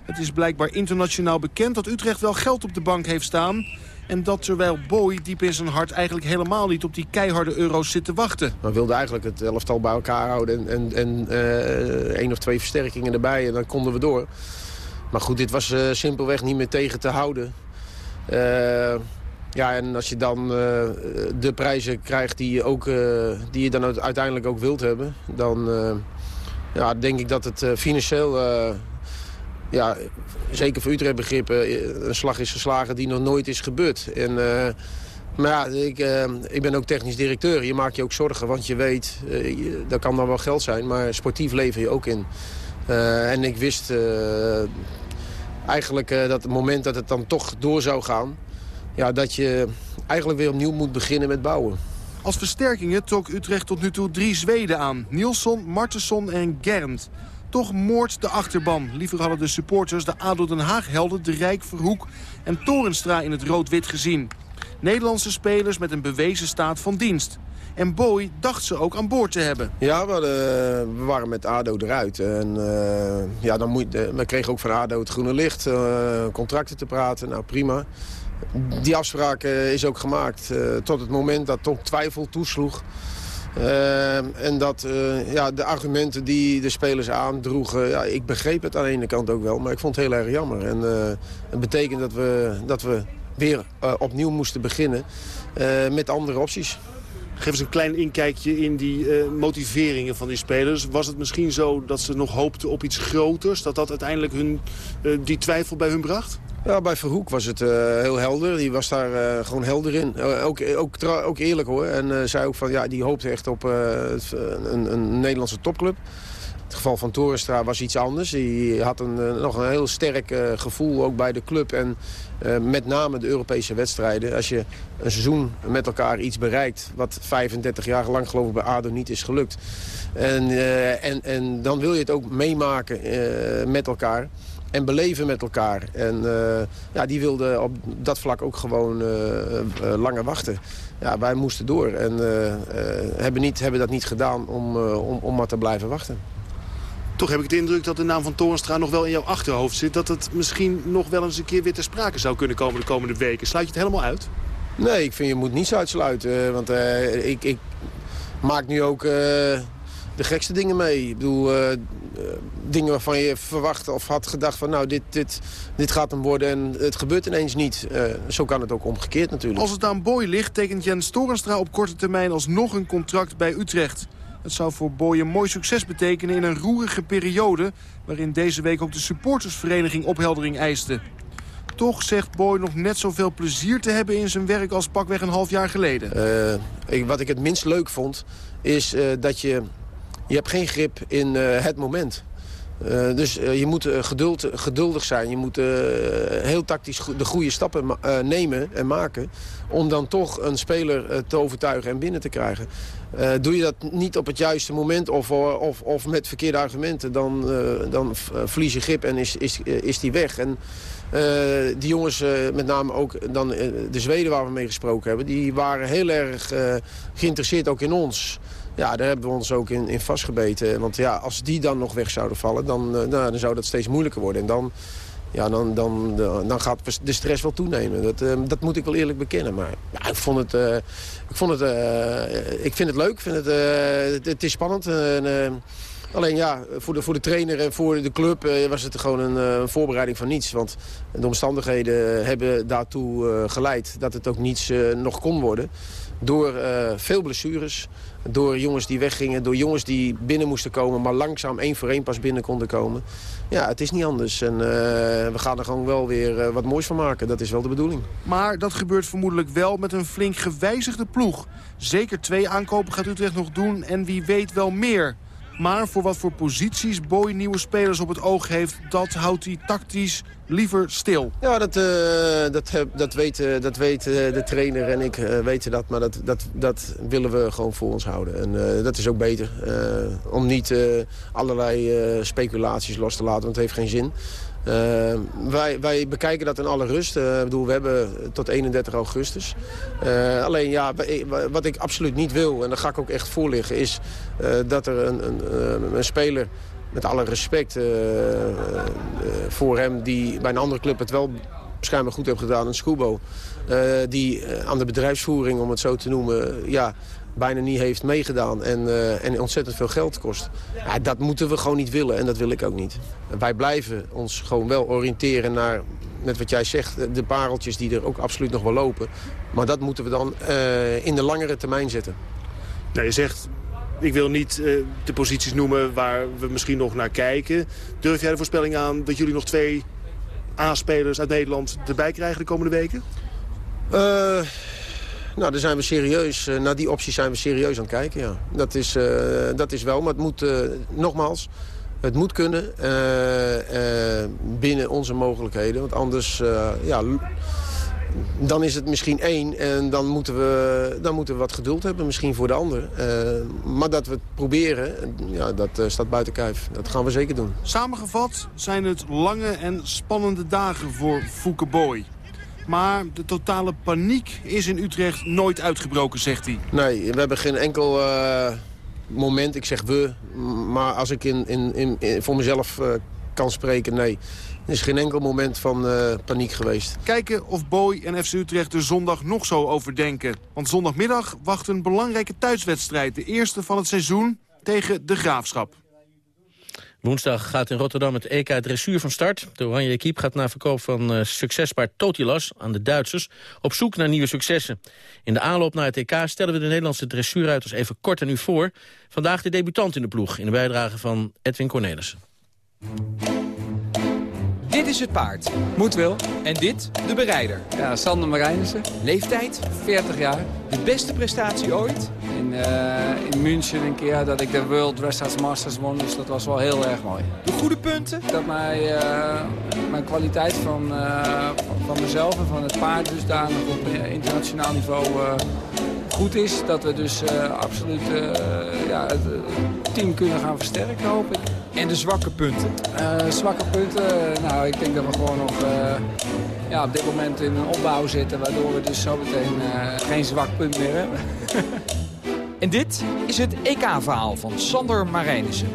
Het is blijkbaar internationaal bekend dat Utrecht wel geld op de bank heeft staan. En dat terwijl Boy diep in zijn hart eigenlijk helemaal niet op die keiharde euro's zit te wachten. We wilden eigenlijk het elftal bij elkaar houden en, en, en uh, één of twee versterkingen erbij en dan konden we door. Maar goed, dit was uh, simpelweg niet meer tegen te houden. Uh, ja, en als je dan de prijzen krijgt die je, ook, die je dan uiteindelijk ook wilt hebben... dan ja, denk ik dat het financieel ja, zeker voor Utrecht begrippen, eh, een slag is geslagen die nog nooit is gebeurd. En, uh, maar ja, ik, uh, ik ben ook technisch directeur. Je maakt je ook zorgen, want je weet, uh, dat kan dan wel geld zijn, maar sportief lever je ook in. en ik wist eigenlijk dat het moment dat het dan toch door zou gaan, ja, dat je eigenlijk weer opnieuw moet beginnen met bouwen. Als versterkingen trok Utrecht tot nu toe drie Zweden aan. Nielsen, Martensson en Gernd. Toch moordt de achterban. Liever hadden de supporters de ADO Den Haag-helden... De Rijk, Verhoek en Torenstra in het rood-wit gezien. Nederlandse spelers met een bewezen staat van dienst. En Boy dacht ze ook aan boord te hebben. Ja, we, hadden, we waren met ADO eruit. En uh, ja, dan moet, we kregen ook van ADO het groene licht, uh, contracten te praten. Nou, prima. Die afspraak is ook gemaakt tot het moment dat toch twijfel toesloeg. Uh, en dat uh, ja, de argumenten die de spelers aandroegen... Ja, ik begreep het aan de ene kant ook wel, maar ik vond het heel erg jammer. En uh, het betekent dat we, dat we weer opnieuw moesten beginnen met andere opties. Geef eens een klein inkijkje in die motiveringen van die spelers. Was het misschien zo dat ze nog hoopten op iets groters? Dat dat uiteindelijk hun, die twijfel bij hun bracht? Ja, bij Verhoek was het uh, heel helder. Die was daar uh, gewoon helder in. Uh, ook, ook, ook eerlijk hoor. En zei ook van ja, die hoopte echt op een, een, Nederlandse topclub. Het geval van Torenstra was iets anders. Hij had een, nog een heel sterk gevoel ook bij de club. En met name de Europese wedstrijden. Als je een seizoen met elkaar iets bereikt... wat 35 jaar lang geloof ik bij ADO niet is gelukt. En, en, en dan wil je het ook meemaken met elkaar en beleven met elkaar. En uh, ja, die wilden op dat vlak ook gewoon uh, uh, langer wachten. Ja, wij moesten door en hebben, niet, hebben dat niet gedaan om, om, om maar te blijven wachten. Toch heb ik de indruk dat de naam van Toornstra nog wel in jouw achterhoofd zit. Dat het misschien nog wel eens een keer weer ter sprake zou kunnen komen de komende weken. Sluit je het helemaal uit? Nee, ik vind je moet niets uitsluiten. Want ik, ik maak nu ook de gekste dingen mee. Ik bedoel, uh, dingen waarvan je verwacht of had gedacht van... nou, dit, dit, dit gaat hem worden en het gebeurt ineens niet. Uh, zo kan het ook omgekeerd natuurlijk. Als het aan Boy ligt, tekent Jens Torenstra op korte termijn... alsnog een contract bij Utrecht. Het zou voor Boy een mooi succes betekenen in een roerige periode... waarin deze week ook de supportersvereniging opheldering eiste. Toch zegt Boy nog net zoveel plezier te hebben in zijn werk als pakweg een half jaar geleden. Uh, wat ik het minst leuk vond, is uh, dat je je hebt geen grip in uh, het moment. Uh, dus uh, je moet geduld, geduldig zijn. Je moet heel tactisch de goede stappen nemen en maken... om dan toch een speler te overtuigen en binnen te krijgen. doe je dat niet op het juiste moment of, of, of met verkeerde argumenten... dan, dan verlies je grip en is, is, is die weg. En, die jongens, met name ook dan, de Zweden waar we mee gesproken hebben... die waren heel erg geïnteresseerd ook in ons... Ja, daar hebben we ons ook in, in vastgebeten. Want ja, als die dan nog weg zouden vallen, dan, uh, nou, dan zou dat steeds moeilijker worden. En dan, ja, dan, dan, dan gaat de stress wel toenemen. Dat, uh, dat moet ik wel eerlijk bekennen. Maar ja, ik, vond het, uh, ik, vond het, ik vind het leuk. Vind het, het, het, is spannend. En, Alleen ja, voor de, voor de trainer en voor de club eh, was het gewoon een, een, voorbereiding van niets. Want de omstandigheden hebben daartoe geleid dat het ook niets nog kon worden. Door veel blessures, door jongens die weggingen, door jongens die binnen moesten komen... maar langzaam één voor één pas binnen konden komen. Ja, het is niet anders. En uh, we gaan er gewoon wel weer uh, wat moois van maken. Dat is wel de bedoeling. Maar dat gebeurt vermoedelijk wel met een flink gewijzigde ploeg. Zeker twee aankopen gaat Utrecht nog doen en wie weet wel meer. Maar voor wat voor posities Boy nieuwe spelers op het oog heeft... dat houdt hij tactisch liever stil. Ja, dat, uh, dat, dat, weet, dat weet de trainer en ik weten dat. Maar dat, dat, dat willen we gewoon voor ons houden. En dat is ook beter. om niet allerlei speculaties los te laten, want het heeft geen zin. Uh, wij, wij, bekijken dat in alle rust. Uh, bedoel, we hebben tot 31 augustus. Uh, alleen ja, wat ik absoluut niet wil, en daar ga ik ook echt voor liggen... is dat er een, een, een, speler, met alle respect voor hem... die bij een andere club het wel schijnbaar goed heeft gedaan, een Scubo... die aan de bedrijfsvoering, om het zo te noemen... ja, bijna niet heeft meegedaan en, uh, en ontzettend veel geld kost. Ja, dat moeten we gewoon niet willen en dat wil ik ook niet. Wij blijven ons gewoon wel oriënteren naar, net wat jij zegt, de pareltjes die er ook absoluut nog wel lopen. Maar dat moeten we dan uh, in de langere termijn zetten. Nou, je zegt, ik wil niet uh, de posities noemen waar we misschien nog naar kijken. Durf jij de voorspelling aan dat jullie nog twee A-spelers uit Nederland erbij krijgen de komende weken? Nou, daar zijn we serieus, uh, naar die optie zijn we serieus aan het kijken, ja. Dat is, uh, dat is wel, maar het moet, uh, nogmaals, het moet kunnen binnen onze mogelijkheden. Want anders, ja, dan is het misschien één en dan moeten we, dan moeten we wat geduld hebben, misschien voor de ander. maar dat we het proberen, ja, dat staat buiten kijf. Dat gaan we zeker doen. Samengevat zijn het lange en spannende dagen voor Fouke. Maar de totale paniek is in Utrecht nooit uitgebroken, zegt hij. Nee, we hebben geen enkel uh, moment, ik zeg we... maar als ik in, in, in, voor mezelf uh, kan spreken, nee... Er is geen enkel moment van uh, paniek geweest. Kijken of Boy en FC Utrecht er zondag nog zo over denken. Want zondagmiddag wacht een belangrijke thuiswedstrijd. De eerste van het seizoen tegen de Graafschap. Woensdag gaat in Rotterdam het EK Dressuur van start. De Oranje Equipe gaat na verkoop van uh, succespaard Totilas aan de Duitsers... op zoek naar nieuwe successen. In de aanloop naar het EK stellen we de Nederlandse dressuurruiters even kort aan u voor. Vandaag de debutant in de ploeg, in de bijdrage van Edwin Cornelissen. Dit is het paard. Moedwil. En dit de berijder. Ja, Sander Marijnissen. Leeftijd? 40 jaar. De beste prestatie ooit? In, uh, in München een keer dat ik de World Dressage Masters won. Dus dat was wel heel erg mooi. De goede punten? Dat mijn, uh, mijn kwaliteit van, uh, van mezelf en van het paard dusdanig op internationaal niveau goed is. Dat we dus absoluut ja, het team kunnen gaan versterken, hoop ik. En de zwakke punten? zwakke punten? nou, ik denk dat we gewoon nog ja, op dit moment in een opbouw zitten. Waardoor we dus zometeen geen zwak punt meer hebben. En dit is het EK-verhaal van Sander Marijnissen.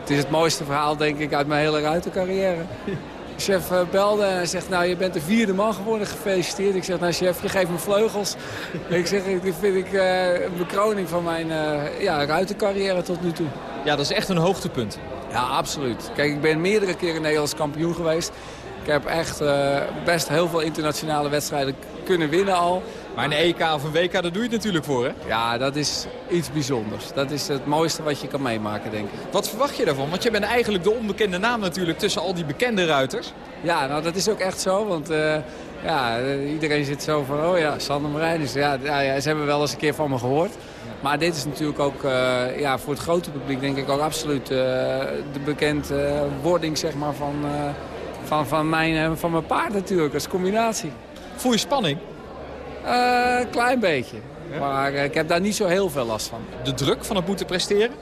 Het is het mooiste verhaal, denk ik, uit mijn hele ruitencarrière. Chef belde en hij zegt, nou, je bent de vierde man geworden, gefeliciteerd. Ik zeg, nou chef, je geeft me vleugels. ik zeg, dit vind ik uh, een bekroning van mijn uh, ja, ruitencarrière tot nu toe. Ja, dat is echt een hoogtepunt. Ja, absoluut. Kijk, ik ben meerdere keren Nederlands kampioen geweest. Ik heb echt uh, best heel veel internationale wedstrijden kunnen winnen al. Maar een EK of een WK, daar doe je het natuurlijk voor, hè? Ja, dat is iets bijzonders. Dat is het mooiste wat je kan meemaken, denk ik. Wat verwacht je daarvan? Want je bent eigenlijk de onbekende naam natuurlijk tussen al die bekende ruiters. Ja, nou dat is ook echt zo, want... Uh, ja, iedereen zit zo van, oh ja, Sander Marijn. Ja, ja, ze hebben wel eens een keer van me gehoord. Maar dit is natuurlijk ook uh, ja, voor het grote publiek denk ik ook absoluut uh, de bekende wording zeg maar, van, van, van, mijn, van mijn paard natuurlijk als combinatie. Voel je spanning? Een uh, klein beetje. Maar uh, ik heb daar niet zo heel veel last van. De druk van het moeten presteren?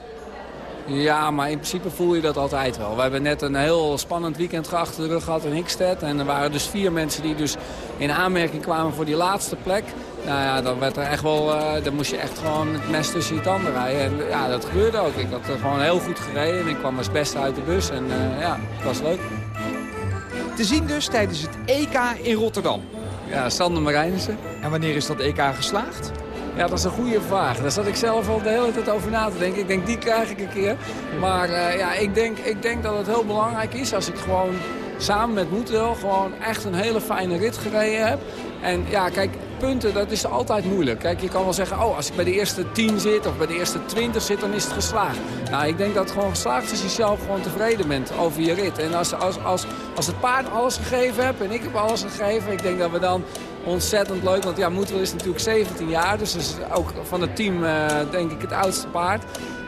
Ja, maar in principe voel je dat altijd wel. We hebben net een heel spannend weekend achter de rug gehad in Hickstead. En er waren dus vier mensen die dus in aanmerking kwamen voor die laatste plek. Nou ja, dan werd er echt wel, uh, dan moest je echt gewoon het mes tussen je tanden rijden. En ja, dat gebeurde ook. Ik had er gewoon heel goed gereden en ik kwam als beste uit de bus. En ja, het was leuk. Te zien dus tijdens het EK in Rotterdam. Ja, Sander Marijnissen. En wanneer is dat EK geslaagd? Ja, dat is een goede vraag. Daar zat ik zelf al de hele tijd over na te denken. Ik denk, die krijg ik een keer. Maar uh, ja, ik denk, ik denk dat het heel belangrijk is als ik gewoon samen met Moetel gewoon echt een hele fijne rit gereden heb. En ja, kijk, punten, dat is altijd moeilijk. Kijk, je kan wel zeggen, oh, als ik bij de eerste 10 zit of bij de eerste 20 zit, dan is het geslaagd. Nou, ik denk dat gewoon geslaagd is als je zelf gewoon tevreden bent over je rit. En als, als, als, als het paard alles gegeven hebt en ik heb alles gegeven, ik denk dat we dan ontzettend leuk. Want ja, Moetel is natuurlijk 17 jaar, dus is ook van het team uh, denk ik het oudste paard.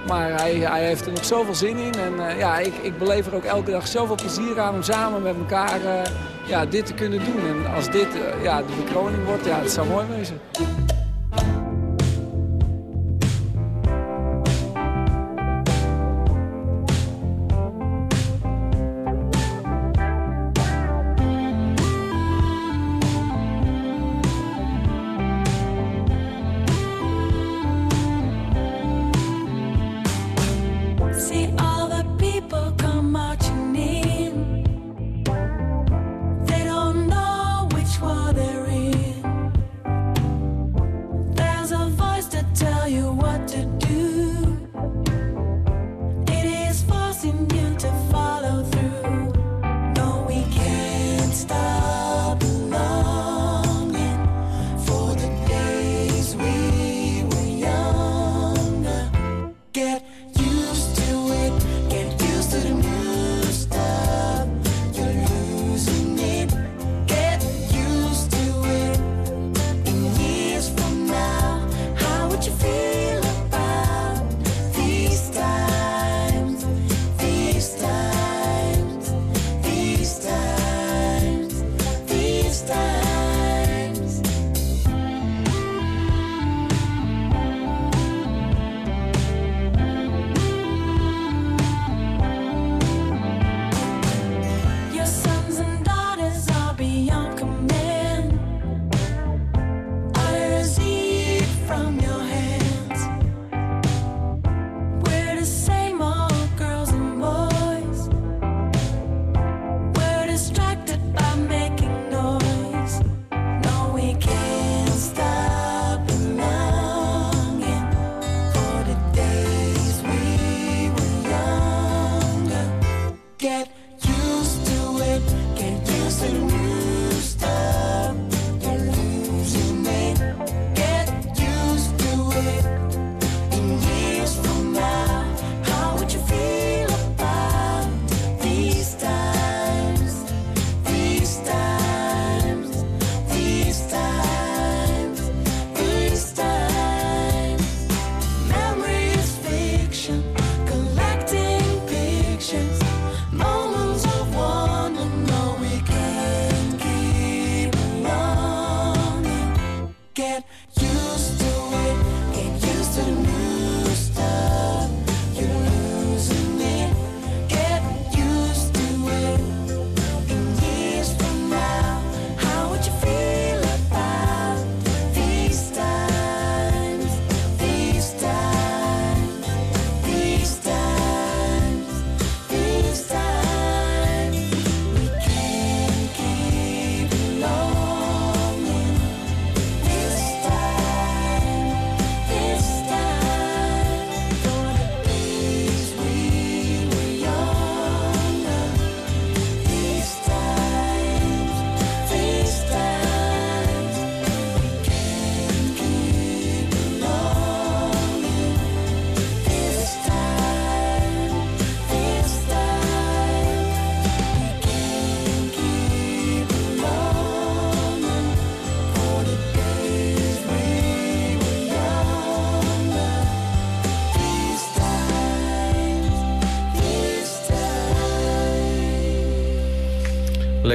Maar hij, hij heeft er nog zoveel zin in. En uh, ja, ik, ik beleef er ook elke dag zoveel plezier aan om samen met elkaar uh, ja, dit te kunnen doen. En als dit uh, ja, de bekroning wordt, ja, het zou mooi wezen.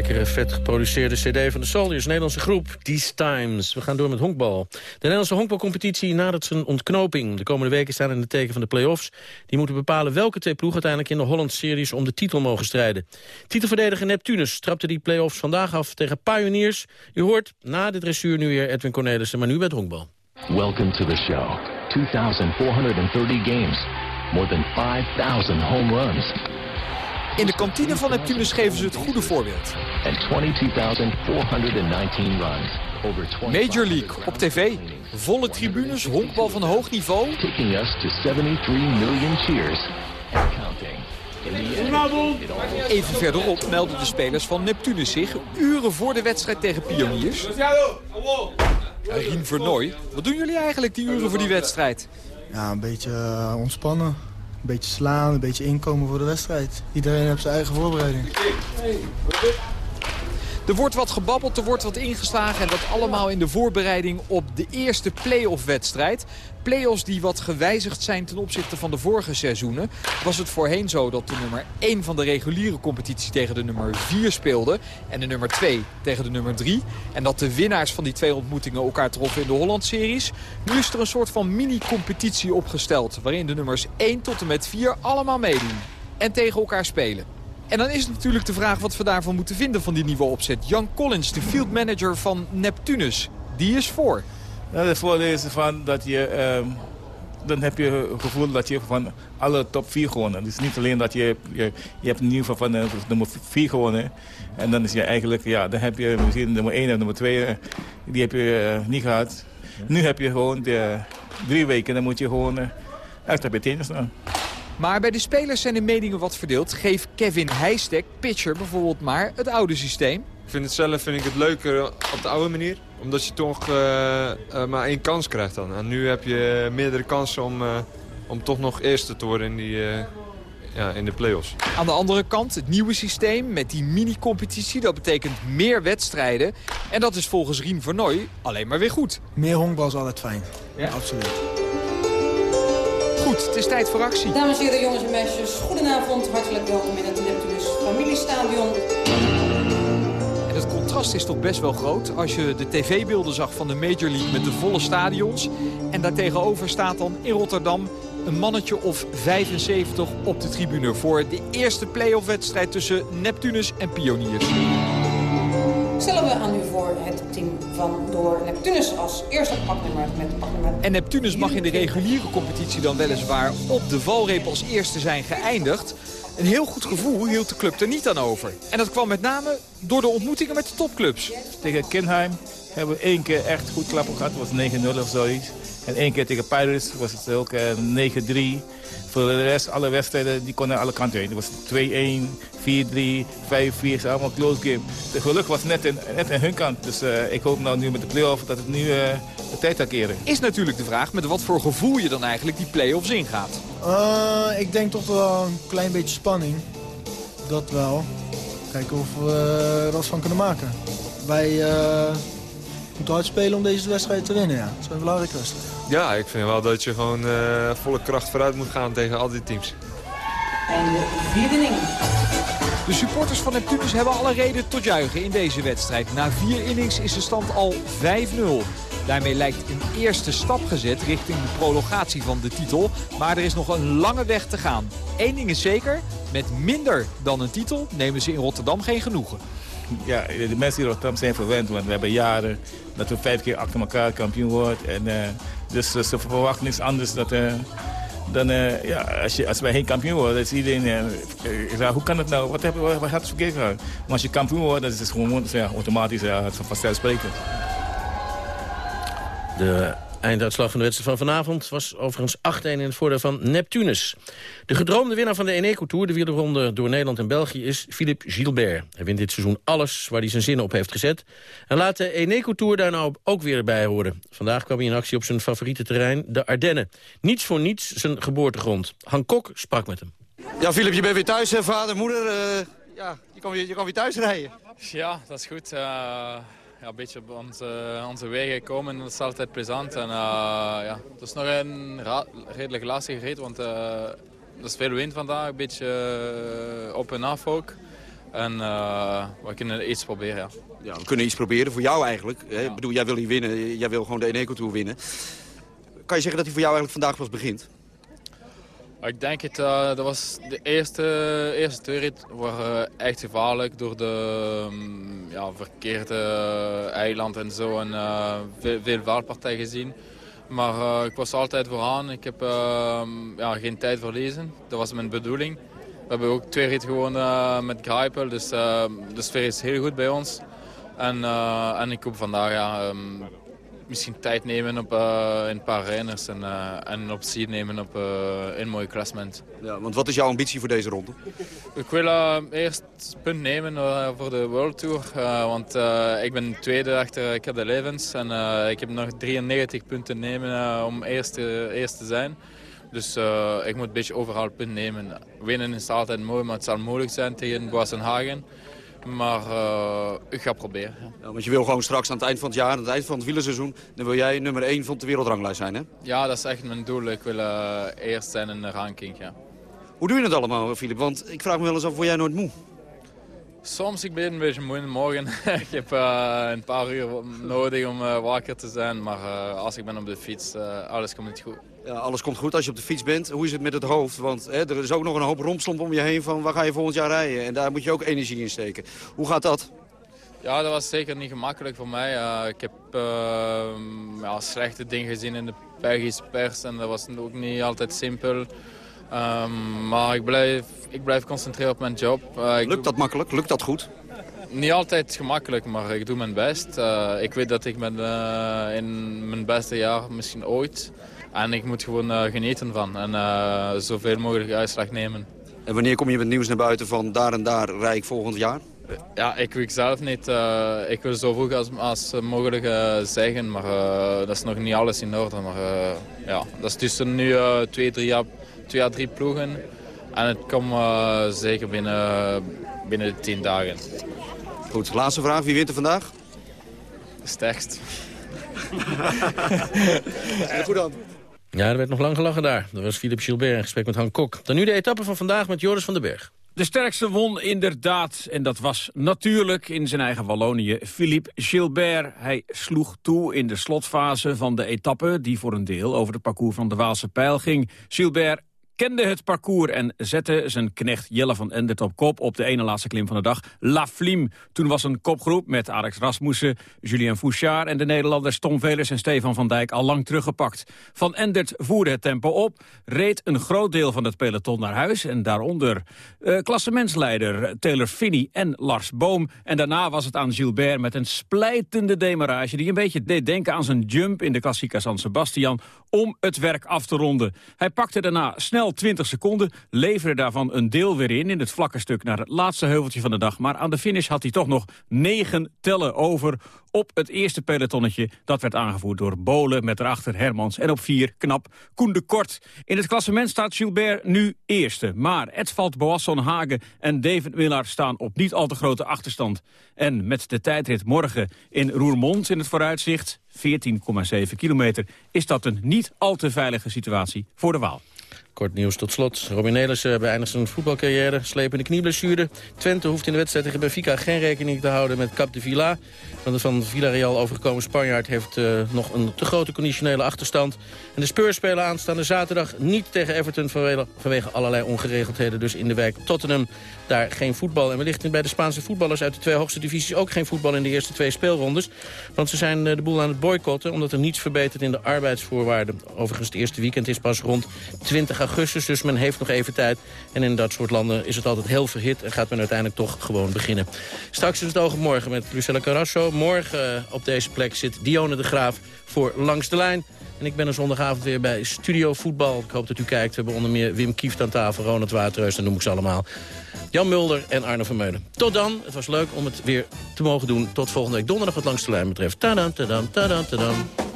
Lekkere vet geproduceerde cd van de Soldiers, Nederlandse groep These Times. We gaan door met honkbal. De Nederlandse honkbalcompetitie nadert zijn ontknoping. De komende weken staan in de teken van de play-offs. Die moeten bepalen welke twee ploegen uiteindelijk in de Holland Series om de titel mogen strijden. Titelverdediger Neptunus trapte die play-offs vandaag af tegen Pioneers. U hoort na de dressuur nu weer Edwin Cornelissen, maar nu met honkbal. Welcome to the show. 2430 games. More than 5000 home runs. In de kantine van Neptunus geven ze het goede voorbeeld. And 22,419 runs. Over 25 Major League op tv. Volle tribunes, honkbal van hoog niveau. Taking us to 73 million cheers and counting. In the end, it all Even verderop melden de spelers van Neptunus zich uren voor de wedstrijd tegen Pioniers. Rien Vernooy, wat doen jullie eigenlijk die uren voor die wedstrijd? Ja, een beetje eh, ontspannen. Een beetje slaan, een beetje inkomen voor de wedstrijd. Iedereen heeft zijn eigen voorbereiding. Er wordt wat gebabbeld, er wordt wat ingeslagen... en dat allemaal in de voorbereiding op de eerste play-off wedstrijd. Play-offs die wat gewijzigd zijn ten opzichte van de vorige seizoenen. Was het voorheen zo dat de nummer 1 van de reguliere competitie tegen de nummer 4 speelde... en de nummer 2 tegen de nummer 3. En dat de winnaars van die twee ontmoetingen elkaar troffen in de Holland-series. Nu is er een soort van mini-competitie opgesteld... waarin de nummers 1 tot en met 4 allemaal meedoen. En tegen elkaar spelen. En dan is het natuurlijk de vraag wat we daarvan moeten vinden van die nieuwe opzet. Jan Collins, de field manager van Neptunus, die is voor. Nou, het voordeel is van dat je, ehm, dan heb je het gevoel dat je van alle top 4 gewonnen. Dus niet alleen dat je, je, je hebt in ieder geval van de nummer 4 gewonnen. En dan is je eigenlijk, ja, dan heb je misschien nummer 1 en nummer 2, eh, die heb je eh, niet gehad. Nu heb je gewoon de drie weken, dan moet je gewoon uh, echt op je tenen staan. Maar bij de spelers zijn de meningen wat verdeeld. Geef Kevin Heijstek, pitcher bijvoorbeeld maar, het oude systeem. Ik vind het zelf vind ik het leuker op de oude manier. Omdat je toch eh, eh, maar één kans krijgt dan. En nu heb je meerdere kansen om, eh, om toch nog eerste te worden in, die, eh, ja, in de play-offs. Aan de andere kant het nieuwe systeem met die mini-competitie. Dat betekent meer wedstrijden. En dat is volgens Rien Vernooy alleen maar weer goed. Meer honkbal is altijd fijn. Ja, absoluut. Goed, het is tijd voor actie. Dames en heren, jongens en meisjes, goedenavond. Hartelijk welkom in het Neptunus Familiestadion. En het contrast is toch best wel groot als je de tv-beelden zag van de Major League met de volle stadions. En daartegenover staat dan in Rotterdam een mannetje of 75 op de tribune voor de eerste play-off wedstrijd tussen Neptunus en Pioniers. Stellen we aan u voor het team van door Neptunus als eerste paknummer met paknummer En Neptunus mag in de reguliere competitie dan weliswaar op de valreep als eerste zijn geëindigd. Een heel goed gevoel hield de club er niet aan over. En dat kwam met name door de ontmoetingen met de topclubs. Tegen Kinheim hebben we één keer echt goed klappen gehad. Dat was 9-0 of zoiets. En één keer tegen Pirates was het ook eh, 9-3. Voor de rest, alle wedstrijden, die konden alle kanten heen. Het was 2-1, 4-3, 5-4, het allemaal close game. De geluk was net in, net in hun kant. Dus eh, ik hoop nou nu met de play-off dat het nu eh, de tijd gaat keren. Is natuurlijk de vraag met wat voor gevoel je dan eigenlijk die play-offs ingaat. Eh, ik denk toch wel een klein beetje spanning. Dat wel. Kijken of we er wat van kunnen maken. Wij eh, moeten hard spelen om deze wedstrijd te winnen. Ja. Dat is een belangrijke wedstrijd. Ja, ik vind wel dat je gewoon eh, volle kracht vooruit moet gaan tegen al die teams. En de vierde inning. De supporters van Neptunus hebben alle reden tot juichen in deze wedstrijd. Na vier innings is de stand al 5-0. Daarmee lijkt een eerste stap gezet richting de prologatie van de titel. Maar er is nog een lange weg te gaan. Eén ding is zeker, met minder dan een titel nemen ze in Rotterdam geen genoegen. Ja, de mensen in Rotterdam zijn verwend, want we hebben jaren dat we vijf keer achter elkaar kampioen worden. En, eh, dus eh, ze verwachten niks anders dat, eh, dan, eh, ja, als, je, als wij geen kampioen worden, is iedereen, eh, ja, hoe kan het nou, wat, hebben wat het verkeerd gaan? Maar als je kampioen wordt, dan is het gewoon ja, automatisch, ja, het vanzelfsprekend. De einduitslag van de wedstrijd van vanavond was overigens 8-1 in het voordeel van Neptunus. De gedroomde winnaar van de Eneco Tour, de wielerronde door Nederland en België, is Philippe Gilbert. Hij wint dit seizoen alles waar hij zijn zinnen op heeft gezet. En laat de Eneco Tour daar nou ook weer bij horen. Vandaag kwam hij in actie op zijn favoriete terrein, de Ardennen. Niets voor niets zijn geboortegrond. Han Kok sprak met hem. Ja, Filip, je bent weer thuis, hè? vader, moeder. eh, ja, je kan, weer, je kan weer thuis rijden. Ja, dat is goed. Eh, ja, een beetje op onze, onze wegen komen, dat is altijd plezant. En, uh, ja, het is nog een redelijk lastige rit, want uh, er is veel wind vandaag, een beetje uh, op en af ook. En we kunnen iets proberen, ja. Ja, we kunnen iets proberen, voor jou eigenlijk. Hè? Ik bedoel, jij wil hier winnen, jij wil gewoon de Eneco Tour winnen. Kan je zeggen dat hij voor jou eigenlijk vandaag pas begint? Ik denk het, uh, dat was de eerste, eerste twee rit waren echt gevaarlijk door de um, ja, verkeerde eiland en zo en uh, veel, veel gezien. Maar ik was altijd vooraan, ik heb ja, geen tijd verliezen, dat was mijn bedoeling. hebben ook twee ritten gewonnen met Grijpel, dus de sfeer is heel goed bij ons. En, en ik hoop vandaag ja, ehm, misschien tijd nemen op uh, een paar renners en, uh, en optie nemen op uh, een mooi klassement. Ja, want wat is jouw ambitie voor deze ronde? Ik wil eerst punt nemen voor de World Tour. want ik ben tweede achter Cadel Levens en ik heb nog 93 punten nemen om eerste, eerst te zijn. Dus ik moet een beetje overal punt nemen. Winnen is altijd mooi, maar het zal moeilijk zijn tegen Boasenhagen. Maar uh, ik ga proberen. Ja. want je wil gewoon straks aan het eind van het jaar, aan het eind van het wielerseizoen... dan wil jij nummer 1 van de wereldranglijst zijn, hè? Ja, dat is echt mijn doel. Ik wil uh, eerst zijn in de ranking, ja. Hoe doe je het allemaal, Filip? Want ik vraag me wel eens af, word jij nooit moe? Soms ik ben een beetje moe in de morgen. ik heb uh, een paar uur nodig om wakker te zijn. Maar als ik ben op de fiets, alles komt niet goed. Ja, alles komt goed als je op de fiets bent. Hoe is het met het hoofd? Want hè, er is ook nog een hoop rompslomp om je heen van waar ga je volgend jaar rijden? En daar moet je ook energie in steken. Hoe gaat dat? Ja, dat was zeker niet gemakkelijk voor mij. Ik heb ja, slechte dingen gezien in de Belgische pers en dat was ook niet altijd simpel. Um, maar ik blijf, ik blijf concentreren op mijn job. Uh, Lukt dat makkelijk? Lukt dat goed? Niet altijd gemakkelijk, maar ik doe mijn best. ik weet dat ik ben in mijn beste jaar misschien ooit en ik moet gewoon genieten van en zoveel mogelijk uitslag nemen. En wanneer kom je met nieuws naar buiten van daar en daar rij ik volgend jaar? Ja, ik weet zelf niet. Uh, ik wil zo vroeg als, als mogelijk zeggen, maar dat is nog niet alles in orde. Maar ja, dat is tussen nu twee, drie jaar, twee à drie ploegen. En het komt zeker binnen, binnen de tien dagen. Goed, laatste vraag. Wie wint er vandaag? Sterkst. Goed dan. Ja, er werd nog lang gelachen daar. Dat was Philippe Gilbert in gesprek met Han Kok. Dan nu de etappe van vandaag met Joris van den Berg. De sterkste won inderdaad, en dat was natuurlijk in zijn eigen Wallonië, Philippe Gilbert. Hij sloeg toe in de slotfase van de etappe, die voor een deel over het parcours van de Waalse Pijl ging. Gilbert kende het parcours en zette zijn knecht Jelle van Endert op kop op de ene laatste klim van de dag, La Flim. Toen was een kopgroep met Alex Rasmussen, Julien Fouchard en de Nederlanders Tom Velers en Stefan van Dijk al lang teruggepakt. Van Endert voerde het tempo op, reed een groot deel van het peloton naar huis en daaronder klassementsleider Taylor Finney en Lars Boom. En daarna was het aan Gilbert met een splijtende demarage die een beetje deed denken aan zijn jump in de Klassica San Sebastian om het werk af te ronden. Hij pakte daarna snel 20 seconden, leverde daarvan een deel weer in... in het vlakke stuk naar het laatste heuveltje van de dag. Maar aan de finish had hij toch nog negen tellen over op het eerste pelotonnetje. Dat werd aangevoerd door Bolen met erachter Hermans. En op vier knap Koen de Kort. In het klassement staat Gilbert nu eerste. Maar Edvald Boasson Hagen en David Willard staan op niet al te grote achterstand. En met de tijdrit morgen in Roermond in het vooruitzicht... 14,7 kilometer, is dat een niet al te veilige situatie voor de Waal. Kort nieuws tot slot. Robin Nelissen beëindigt zijn voetbalcarrière. Slepende knieblessure. Twente hoeft in de wedstrijd tegen Benfica geen rekening te houden met Cap de Villa. Want de van Villarreal overgekomen Spanjaard heeft uh, nog een te grote conditionele achterstand. En de Spurs spelen aanstaande zaterdag niet tegen Everton vanwege, vanwege allerlei ongeregeldheden. Dus in de wijk Tottenham daar geen voetbal. En wellicht bij de Spaanse voetballers uit de twee hoogste divisies ook geen voetbal in de eerste twee speelrondes. Want ze zijn uh, de boel aan het boycotten omdat er niets verbetert in de arbeidsvoorwaarden. Overigens het eerste weekend is pas rond 20 augustus, dus men heeft nog even tijd. En in dat soort landen is het altijd heel verhit en gaat men uiteindelijk toch gewoon beginnen. Straks is het op morgen met Lucella Carrasso. Morgen eh, op deze plek zit Dione de Graaf voor Langs de Lijn. En ik ben er zondagavond weer bij Studio Voetbal. Ik hoop dat u kijkt. We hebben onder meer Wim Kieft aan tafel, Ronald Waterreus, dan noem ik ze allemaal. Jan Mulder en Arno Vermeulen. Tot dan. Het was leuk om het weer te mogen doen. Tot volgende week donderdag wat langs de lijn betreft. Tadam, tadam, tadam, tadam.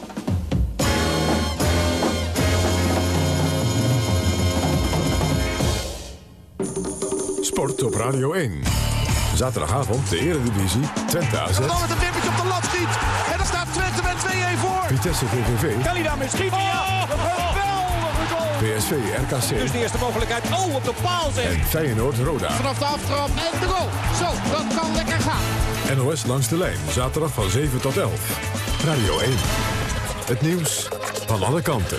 Sport op Radio 1. Zaterdagavond de Eredivisie, Twente AZ. Dan het een wippertje op de lat schiet. En dan staat Twente met 2-1 voor. Vitesse VVV. Kan hij daarmee schieten? Oh, geweldige goal. PSV RKC. Dus de eerste mogelijkheid. Oh, op de paal zeg. En Feyenoord Roda. Vanaf de aftrap en de goal. Zo, dat kan lekker gaan. NOS langs de lijn. Zaterdag van 7 tot 11. Radio 1. Het nieuws van alle kanten.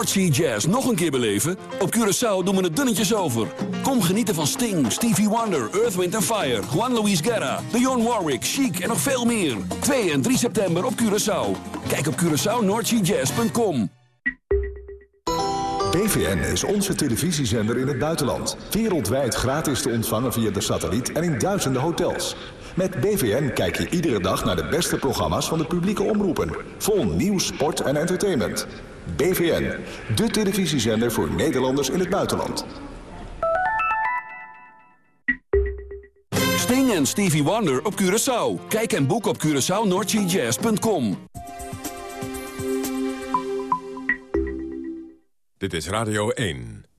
Noordsea Jazz nog een keer beleven? Op Curaçao doen we het dunnetjes over. Kom genieten van Sting, Stevie Wonder, Earth, Wind Fire... Juan Luis Guerra, Dionne Warwick, Chic en nog veel meer. 2 en 3 september op Curaçao. Kijk op CuraçaoNoordseaJazz.com. BVN is onze televisiezender in het buitenland. Wereldwijd gratis te ontvangen via de satelliet en in duizenden hotels. Met BVN kijk je iedere dag naar de beste programma's van de publieke omroepen. Vol nieuws, sport en entertainment. BVN, de televisiezender voor Nederlanders in het buitenland. Sting en Stevie Wonder op Curaçao. Kijk en boek op CuraçaoNoordseaJazz.com. Dit is Radio 1.